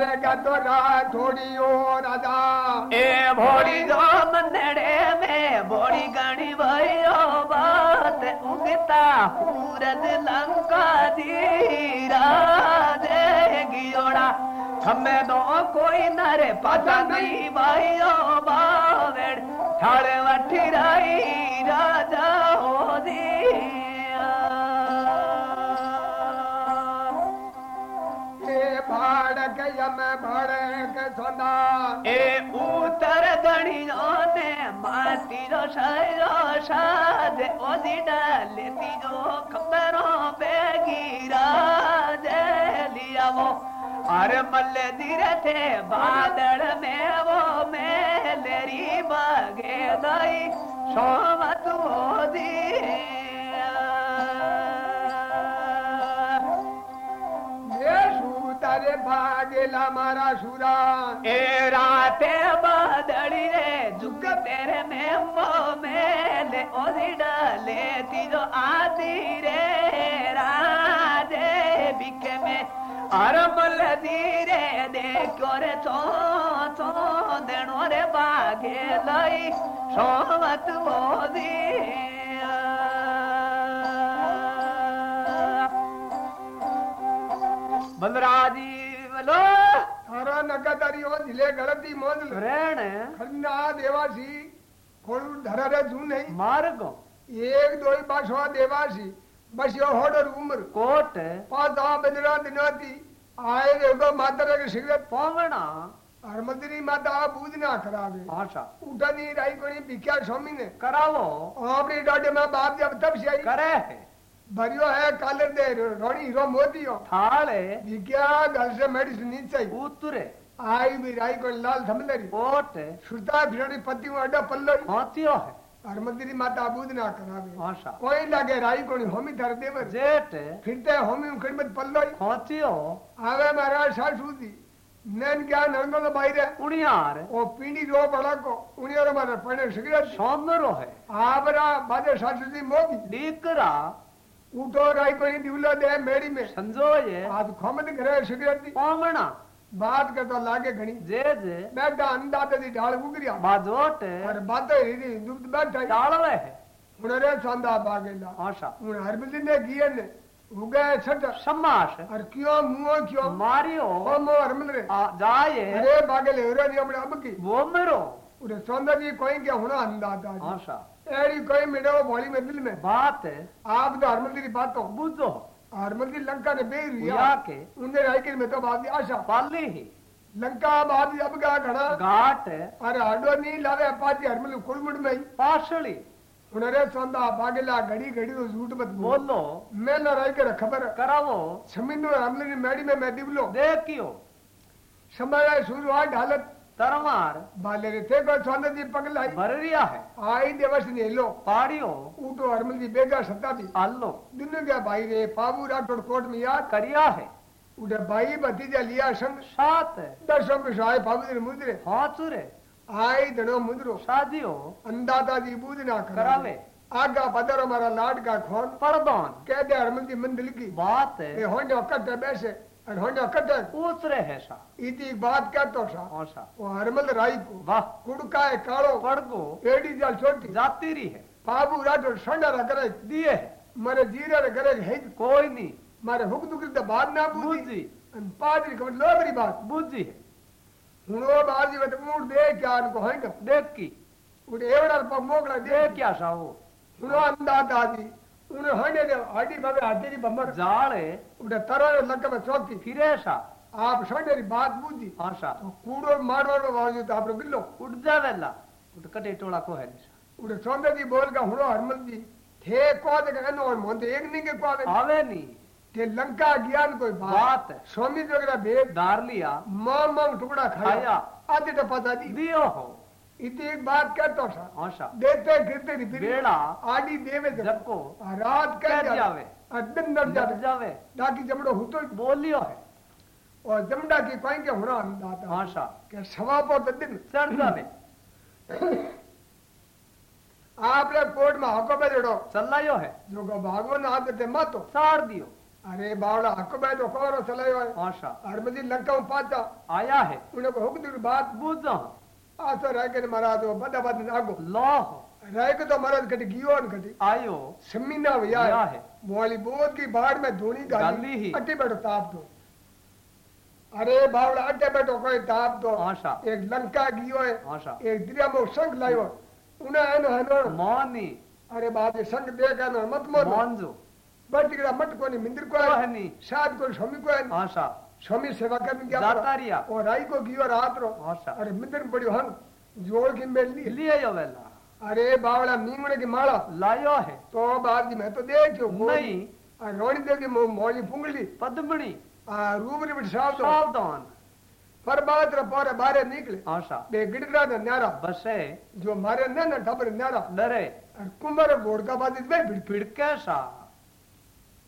Speaker 1: क्या तो रात थोड़ी ओ राजा
Speaker 2: ए भोड़ी जो मंदड़े में, भोड़ी गणी भयो बात, उगता सूरज लंका दी राजे गियोड़ा हमें दो कोई नरे पता नहीं भाइयो बावेड़ ठाड़े वठी रही राजा
Speaker 1: यम भड़क सोना।
Speaker 2: ए उतर गणियों ने माती रो शायरो शाद ओदी डाले तीजो खबरों बेगीरा दे लिया वो अरे मल्ले धीरे थे, बादल में वो मेलेरी बागे दई। सोमत होदी
Speaker 1: सूतारे भागेला मारा सुरा
Speaker 2: ए राते बादड़ी रे, झुक तेरे में वो मेले ओदी डाले तीजो आती रे। राजे बिके में अरमल धीरे देखो रे तो तो देनो रे बागे लई सोमत मोदी।
Speaker 1: थारा नकादारी हो ज़िले गलती मोदल
Speaker 2: रेण
Speaker 1: खन्ना देवासी खोड़ू धररे जू नहीं।
Speaker 2: मार्गो।
Speaker 1: एक दो ही बासवा देवासी बस यो होडर उम्र।
Speaker 2: कोट।
Speaker 1: पाँच दवा बजरा दिनाती आए देखो माता के सिगरेट।
Speaker 2: पवना
Speaker 1: हरमंदिरी माता बूझ ना खराबे
Speaker 2: भाषा
Speaker 1: उठा नहीं राई कोनी भिख्या स्वामी ने
Speaker 2: करावो।
Speaker 1: अपनी डाटे में बाप जब तब से
Speaker 2: करे। है
Speaker 1: भरियो है कालर दे रोड़ी हीरो मोती हो
Speaker 2: थाले
Speaker 1: भिख्या घर से मेडिसिन नहीं चाहिए
Speaker 2: उतरे
Speaker 1: आई भी राई को लाल समलरी
Speaker 2: कोट
Speaker 1: सुरता फिरणी पति में अड्डा पल्लो
Speaker 2: खोतियो है
Speaker 1: हरमंदिरी माता बूझ ना करावे कोई लागे राई कोनी होमी धर देवर
Speaker 2: जेठ
Speaker 1: फिरते होमी खिड़मत पल्लो
Speaker 2: खोतियो
Speaker 1: आवे महाराज सासू दी नैन क्या नंगल बाहर
Speaker 2: उड़ियार
Speaker 1: ओ पीनी रो बड़ा को उनियर मारे पने सिगरेट
Speaker 2: सोमरो है
Speaker 1: आवरा बाजे सासू दी मोदी
Speaker 2: डीकरा
Speaker 1: दिवलो दे मेड़ी में।
Speaker 2: संजोये
Speaker 1: आज खोमत करे सिगरेट दी।
Speaker 2: पवना
Speaker 1: बात कर तो लागे घणी
Speaker 2: जे जे।
Speaker 1: बैठा अंदाते दी ढाल उगरिया।
Speaker 2: बाजोट।
Speaker 1: और बातें रीदी दुख बैठा
Speaker 2: डालवे है।
Speaker 1: उनरे संदा बागेला
Speaker 2: भाषा
Speaker 1: उन हरबिंद ने किए ने उगे छट।
Speaker 2: समास
Speaker 1: और क्यों मुँह क्यों?
Speaker 2: मारियो।
Speaker 1: ओ मो हरमन रे।
Speaker 2: आ जाए।
Speaker 1: अरे बागेले उरे नहीं अपने अब की।
Speaker 2: वो मेरो।
Speaker 1: उरे सौंदर्य जी कोई क्या होना अंदाता
Speaker 2: भाषा
Speaker 1: एड़ी कोई मिले वो भोली में दिल में।
Speaker 2: बात है।
Speaker 1: आप तो हरमंदिर की बातों
Speaker 2: बुझो
Speaker 1: हरमंदिर लंका ने बेर
Speaker 2: या
Speaker 1: रिया
Speaker 2: के
Speaker 1: उन्हें राइकिल में तो बात आशा
Speaker 2: पाली ही।
Speaker 1: लंका बात अब का घड़ा
Speaker 2: घाट है।
Speaker 1: अरे हडो नहीं लावे अपाची हरमल कुड़मुड़ में
Speaker 2: पाशड़ी
Speaker 1: उनरे सौंदा बागेला घड़ी घड़ी तो झूठ मत बोल। मैं न रह कर खबर।
Speaker 2: करावो।
Speaker 1: समिंदो हमले मेड़ी में मैं दिवलो
Speaker 2: देखियो।
Speaker 1: समय शुरुआत हालत जी पगलाई।
Speaker 2: भरिया है।
Speaker 1: आई देवस ने लो।
Speaker 2: पाड़ियो।
Speaker 1: ऊटो हरमल जी बेगा सत्ता भी
Speaker 2: आलो।
Speaker 1: दिन गया भाई रे पाबू राठौड़ कोट में याद।
Speaker 2: करिया है।
Speaker 1: उठे भाई भतीजा लिया संग
Speaker 2: सात।
Speaker 1: दसों में सहाय पाबू रे मुद्रे।
Speaker 2: हाचुरे
Speaker 1: आई धनो मुद्रो।
Speaker 2: शादियो।
Speaker 1: अंदाता जी बूझ ना
Speaker 2: करावे।
Speaker 1: आगा पदर हमारा लाड का खोन।
Speaker 2: परदौन।
Speaker 1: कह दे हरमल जी मंदिर की।
Speaker 2: बात
Speaker 1: होंडो बैसे होंडो
Speaker 2: है सा
Speaker 1: इति एक बात कहतो सा
Speaker 2: औसा
Speaker 1: वो हरमल राई को
Speaker 2: वाह
Speaker 1: कुड़का है कालो
Speaker 2: पड़गो
Speaker 1: एडी जाल छोटी
Speaker 2: जाती रही है
Speaker 1: पाबू राठौड़ संडा करे
Speaker 2: दिए है
Speaker 1: मारे जीरा रे करे है
Speaker 2: कोई नहीं
Speaker 1: मारे हुक दुक तो बात ना बूझी
Speaker 2: बुझी
Speaker 1: अन पादरी को लोबरी बात
Speaker 2: बुझी है
Speaker 1: हुनो बाजी वत मूड दे क्या अनको है का
Speaker 2: देख की
Speaker 1: उड़े एवड़ा पर मोकड़ा दे
Speaker 2: दे क्या साहो
Speaker 1: हुनो अंदाज आदी उन्हें हंडे ने हड्डी भवे हाथी बम्बर
Speaker 2: जाले
Speaker 1: उड़े तरह लग में चौकी
Speaker 2: फिरे सा
Speaker 1: आप संडे री बात बूझी।
Speaker 2: आशा
Speaker 1: तो कूड़ो मारवार में बाजू तो आप गिल्लो।
Speaker 2: उठ जावेला उठ कटे टोला को है निशा
Speaker 1: उड़े सौंदर्य जी बोल का हुनो हरमल जी थे को दे कहनो और मोंदे एक नहीं के को। आवे
Speaker 2: आवे नहीं।
Speaker 1: ते लंका ज्ञान कोई बात
Speaker 2: है।
Speaker 1: स्वामी जो अगर भेद
Speaker 2: लिया।
Speaker 1: माँ माँ टुकड़ा खाया।
Speaker 2: खाया।
Speaker 1: आधे तो पता दी
Speaker 2: दियो हो।
Speaker 1: इतनी एक बात कहतो सा।
Speaker 2: आशा
Speaker 1: देते गिरते नहीं
Speaker 2: बेड़ा
Speaker 1: आडी देवे जब।
Speaker 2: को
Speaker 1: रात कह जावे। दिन नर जावे।
Speaker 2: जावे।
Speaker 1: ताकि जमड़ो हुतो
Speaker 2: बोलियो है।
Speaker 1: और जमड़ा की कोई के होना अंदाता
Speaker 2: आशा
Speaker 1: के सवा पर तो दिन।
Speaker 2: चढ़ जावे।
Speaker 1: आपने कोर्ट में हको पे जड़ो
Speaker 2: चलायो है।
Speaker 1: जो को भागवत आप देते मतो।
Speaker 2: साड़ दियो।
Speaker 1: अरे बावड़ा हक बैठो कोरो चलायो है।
Speaker 3: आशा
Speaker 1: हरमदी लंका में पाता।
Speaker 3: आया है।
Speaker 1: उन्हें को हुक्म दी बात।
Speaker 3: बुझो।
Speaker 1: आसो रह के महाराज वो बदा बद नागो
Speaker 3: लो
Speaker 1: रह तो महाराज कटी गियो न कटी।
Speaker 3: आयो।
Speaker 1: समीना भैया
Speaker 3: है?
Speaker 1: मोली बोध की बाढ़ में धूनी
Speaker 3: गाली। ही।
Speaker 1: अट्टे बैठो ताप दो। अरे बावड़ा अट्टे बैठो कोई ताप दो।
Speaker 3: आशा।
Speaker 1: एक लंका गियो है।
Speaker 3: आशा।
Speaker 1: एक दिया में शंख लायो। उन्हें है ना है ना।
Speaker 3: मौनी।
Speaker 1: अरे बाप ये संग देख ना मत मोर।
Speaker 3: मौंजो
Speaker 1: बट तिकड़ा मट को नहीं मिंदर को है।
Speaker 3: कोहनी
Speaker 1: शायद कोई स्वामी को है।
Speaker 3: आशा।
Speaker 1: स्वामी सेवा करने गया
Speaker 3: जातारिया।
Speaker 1: और राई को गियो रात रो अरे मिंदर में पड़ियो हन जोड़ की मेल। ली
Speaker 3: लिए यो वेला।
Speaker 1: अरे बावड़ा मींगड़े की माला।
Speaker 3: लायो है।
Speaker 1: तो बाप जी मैं तो देखियो
Speaker 3: नहीं।
Speaker 1: आ रोनी देगी मो मोली पुंगली
Speaker 3: पद्मणी।
Speaker 1: आ रूबरी बिट साव तो।
Speaker 3: सावधान।
Speaker 1: पर बात रे पर बारे निकले।
Speaker 3: आशा
Speaker 1: बे गिड़गड़ा ने न्यारा।
Speaker 3: बसे।
Speaker 1: जो मारे न न टबर न्यारा।
Speaker 3: डरे।
Speaker 1: और कुंभर घोड़ का बात इसमें भिड़
Speaker 3: फिड़के सा।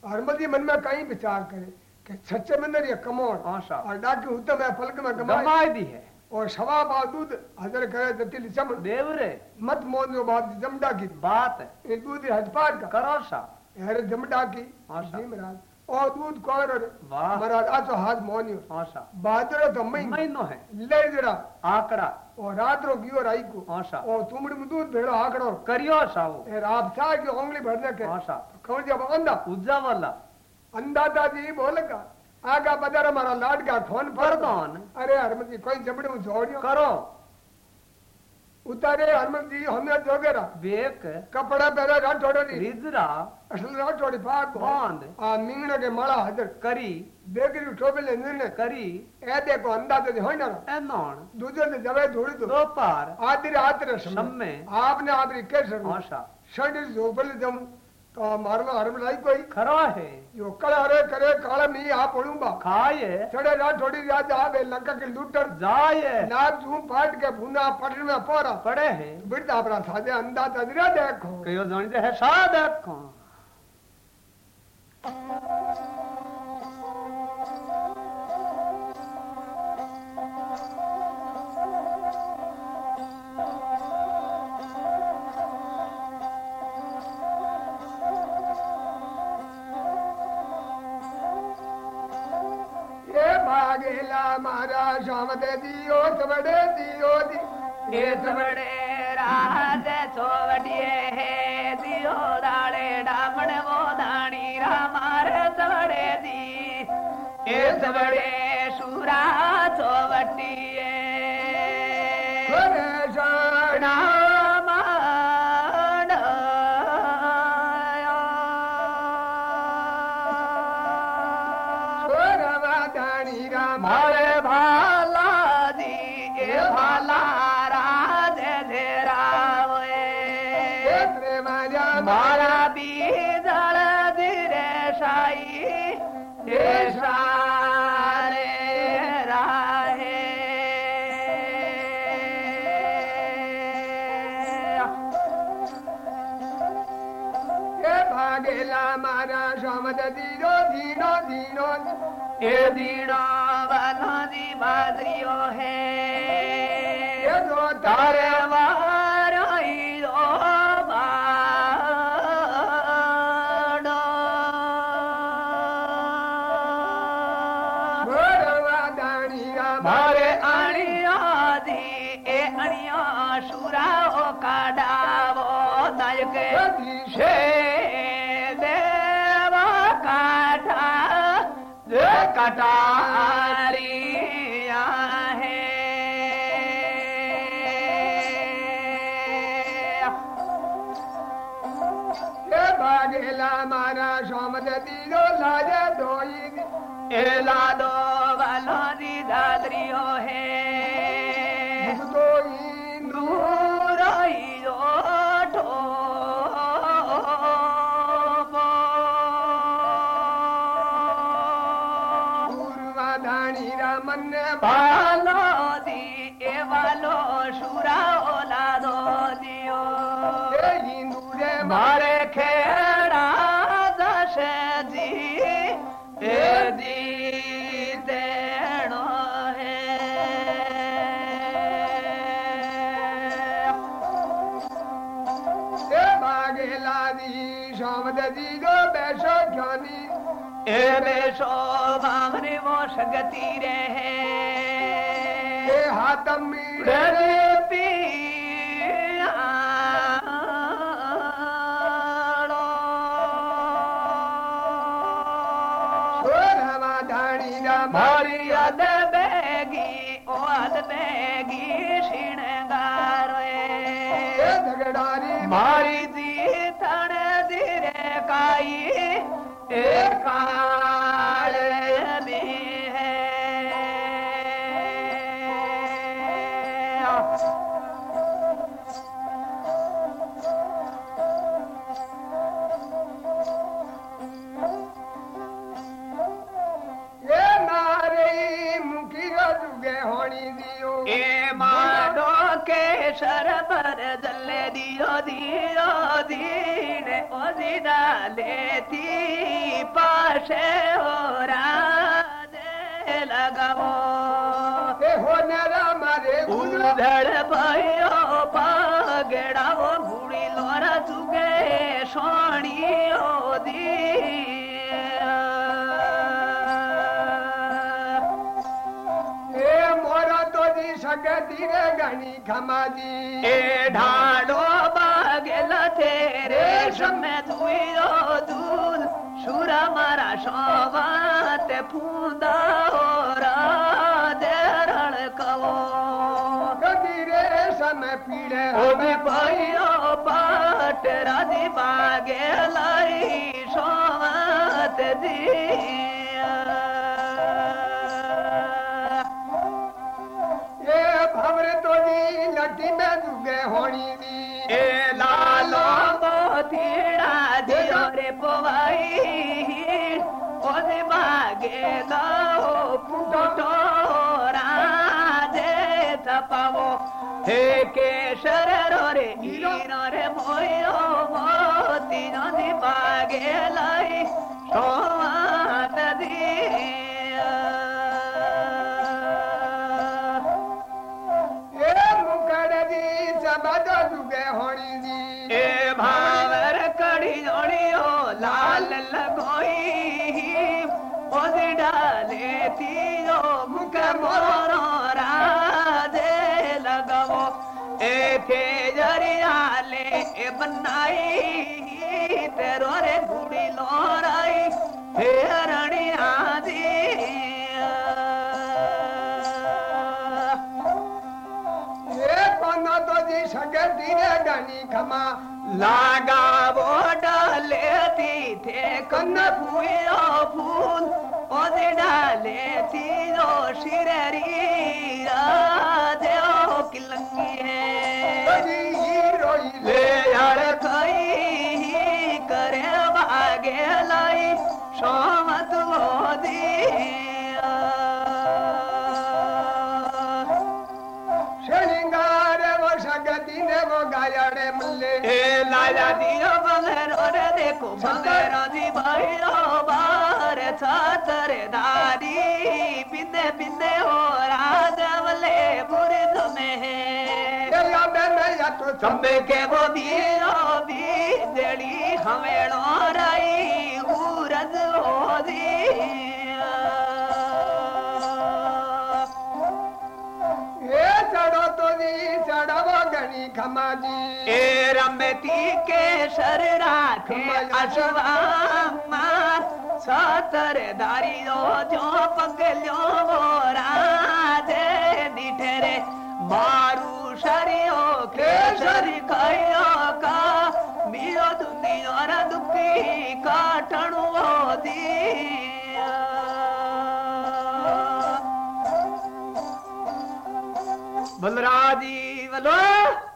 Speaker 1: हरमदी मन में कहीं विचार करे। कि सच्चे मंदिर ये
Speaker 3: आशा
Speaker 1: और डाकी उत्तम है फलक में
Speaker 3: गमाई दी है।
Speaker 1: और सवा पाव दूध हजर करे जटिल चम
Speaker 3: देवरे।
Speaker 1: मत मोन जो बात जमडा की।
Speaker 3: बात है।
Speaker 1: दूध हजपाट का।
Speaker 3: करो सा
Speaker 1: अरे जमडा की।
Speaker 3: आशा।
Speaker 1: जी महाराज। और दूध कौन रे
Speaker 3: वाह।
Speaker 1: महाराज आ तो हाथ मोनियो
Speaker 3: आशा
Speaker 1: बहादुर तो मई
Speaker 3: महीनो है।
Speaker 1: ले जरा।
Speaker 3: आकड़ा।
Speaker 1: और रात रो गियो राई को।
Speaker 3: आशा
Speaker 1: और तुमड़ी में दूध भेड़ो आकड़ो।
Speaker 3: करियो साओ
Speaker 1: ए आप सा की उंगली भरने के।
Speaker 3: आशा
Speaker 1: कौन जब अंधा
Speaker 3: उज्जा वाला।
Speaker 1: अंदाज़ा जी बोलेगा आगा बजार हमारा लाड का फ़ोन पर
Speaker 3: परदान
Speaker 1: अरे हरमत जी कोई जबड़े जोड़ियो।
Speaker 3: करो।
Speaker 1: उतारे हरमत जी हमने जोगेरा
Speaker 3: बेक।
Speaker 1: कपड़ा छोड़ो दी
Speaker 3: रिजरा।
Speaker 1: असल रात छोड़ी पाक
Speaker 3: बाँध
Speaker 1: आ मिंगने के माला हजर।
Speaker 3: करी।
Speaker 1: बेकरी टोपले निर्णय।
Speaker 3: करी।
Speaker 1: ए देखो अंदाज़ा जी होना
Speaker 3: एनोन
Speaker 1: दूसरे ने जवे धोड़ी दो
Speaker 3: दो पार।
Speaker 1: आदि रात रे समय आपने आपरी कैसे
Speaker 3: आशा
Speaker 1: शरीर झोपड़े जम तो लाई कोई।
Speaker 3: खरो है।
Speaker 1: यो कल हरे करे काला मी आ पड़ूँगा
Speaker 3: खाए।
Speaker 1: चढ़े रात थोड़ी रात आवे लंका के लूटर
Speaker 3: जाए।
Speaker 1: ना झूम फाट के भूना पटन में पोरा।
Speaker 3: पड़े है।
Speaker 1: बिरता अपना सादे अंदाज अदरा देखो।
Speaker 3: कयो जानी है सा देखो
Speaker 1: मारा शाम दे दियो सबड़े दियो दी
Speaker 2: इस बड़े राज छोवटिए है दियो दाड़े डामण वो दाणी रामार सबड़े दी इस એ
Speaker 1: દીણો
Speaker 2: બાલાજી બાજરીઓ
Speaker 1: હે એનો ધારે
Speaker 2: મારે અણિયા ધી એ અણિયા સુરાઓ કાઢાવો નાયક છે
Speaker 1: कटारा सोमी लाज दोई लादो बेशो भावरे
Speaker 2: वो सगति रहे। हाथम मारी। अद बैगी ओ
Speaker 1: अद बैगी दी
Speaker 2: थड़ धीरे काई। एक ডালেতি পাশে ওরা
Speaker 1: লাগাও। উলঝড় পায়ো পাগড়াও ঘুড়ি লরা চুগে সণিও দি
Speaker 2: সঙ্গে ধীরে গানি ঘমাজি। এ ঢালো বাগেলা তেরে সমে সুর মারা সবাতে ফুন্দা ওরা দেহরণ কও গদিরে সন পিড়ে হবে পাইও পাট রাধি মাগে লাই
Speaker 1: সমাতে দিয়ে হে কেশর রে রে ময়
Speaker 2: মতি নদী পাগে লাই সমাত দিয়া। এ মুখড়ি জবাদ দুগে হণি জি। এ ভাবর কড়ি জড়িও লাল ডালে তিও মুখ মোরো के ज़रिया ले बनाई
Speaker 1: तेरो रे गुड़ी लोराई हे अरणिया जी ये
Speaker 2: कोना तो जी सगे दिने गनी खमा। लागा वो डालेती थे कन्न फूलो
Speaker 1: फूल ओ
Speaker 2: डालेती रो शिररी। रा वे अड़कई करे भागे
Speaker 1: लाई सोमत मोदी शनिंगार वो शगति ने
Speaker 2: वो गायड़े मुल्ले ए लाया दियो बंगर और देखो बंगर दी भाई रो बार छातर दारी पिंदे पिंदे हो
Speaker 1: राजवले बुरे ಸಂಬೆಕೆ ಓದಿ ಜಳಿ
Speaker 2: ಹಮೇಳೋ ರೈ ಊರದ ಓದಿ ಏ ಚಡೋ ತುದಿ ಚಡವ ಗಣಿ
Speaker 1: ಖಮಾಜಿ ಏ ರಮತಿ ಕೇಶರ ರಾಖೆ ಅಶ್ವಾಮ ಸತರ
Speaker 2: ದಾರಿಯೋ ಜೋ ಪಗಲ್ಯೋ ಮೋರಾ ಜೆ ನಿಠರೆ ಮಾರು शरियो केसरी खाया का मियो दुनिया दुखी काटणो दी बलराजी बलो।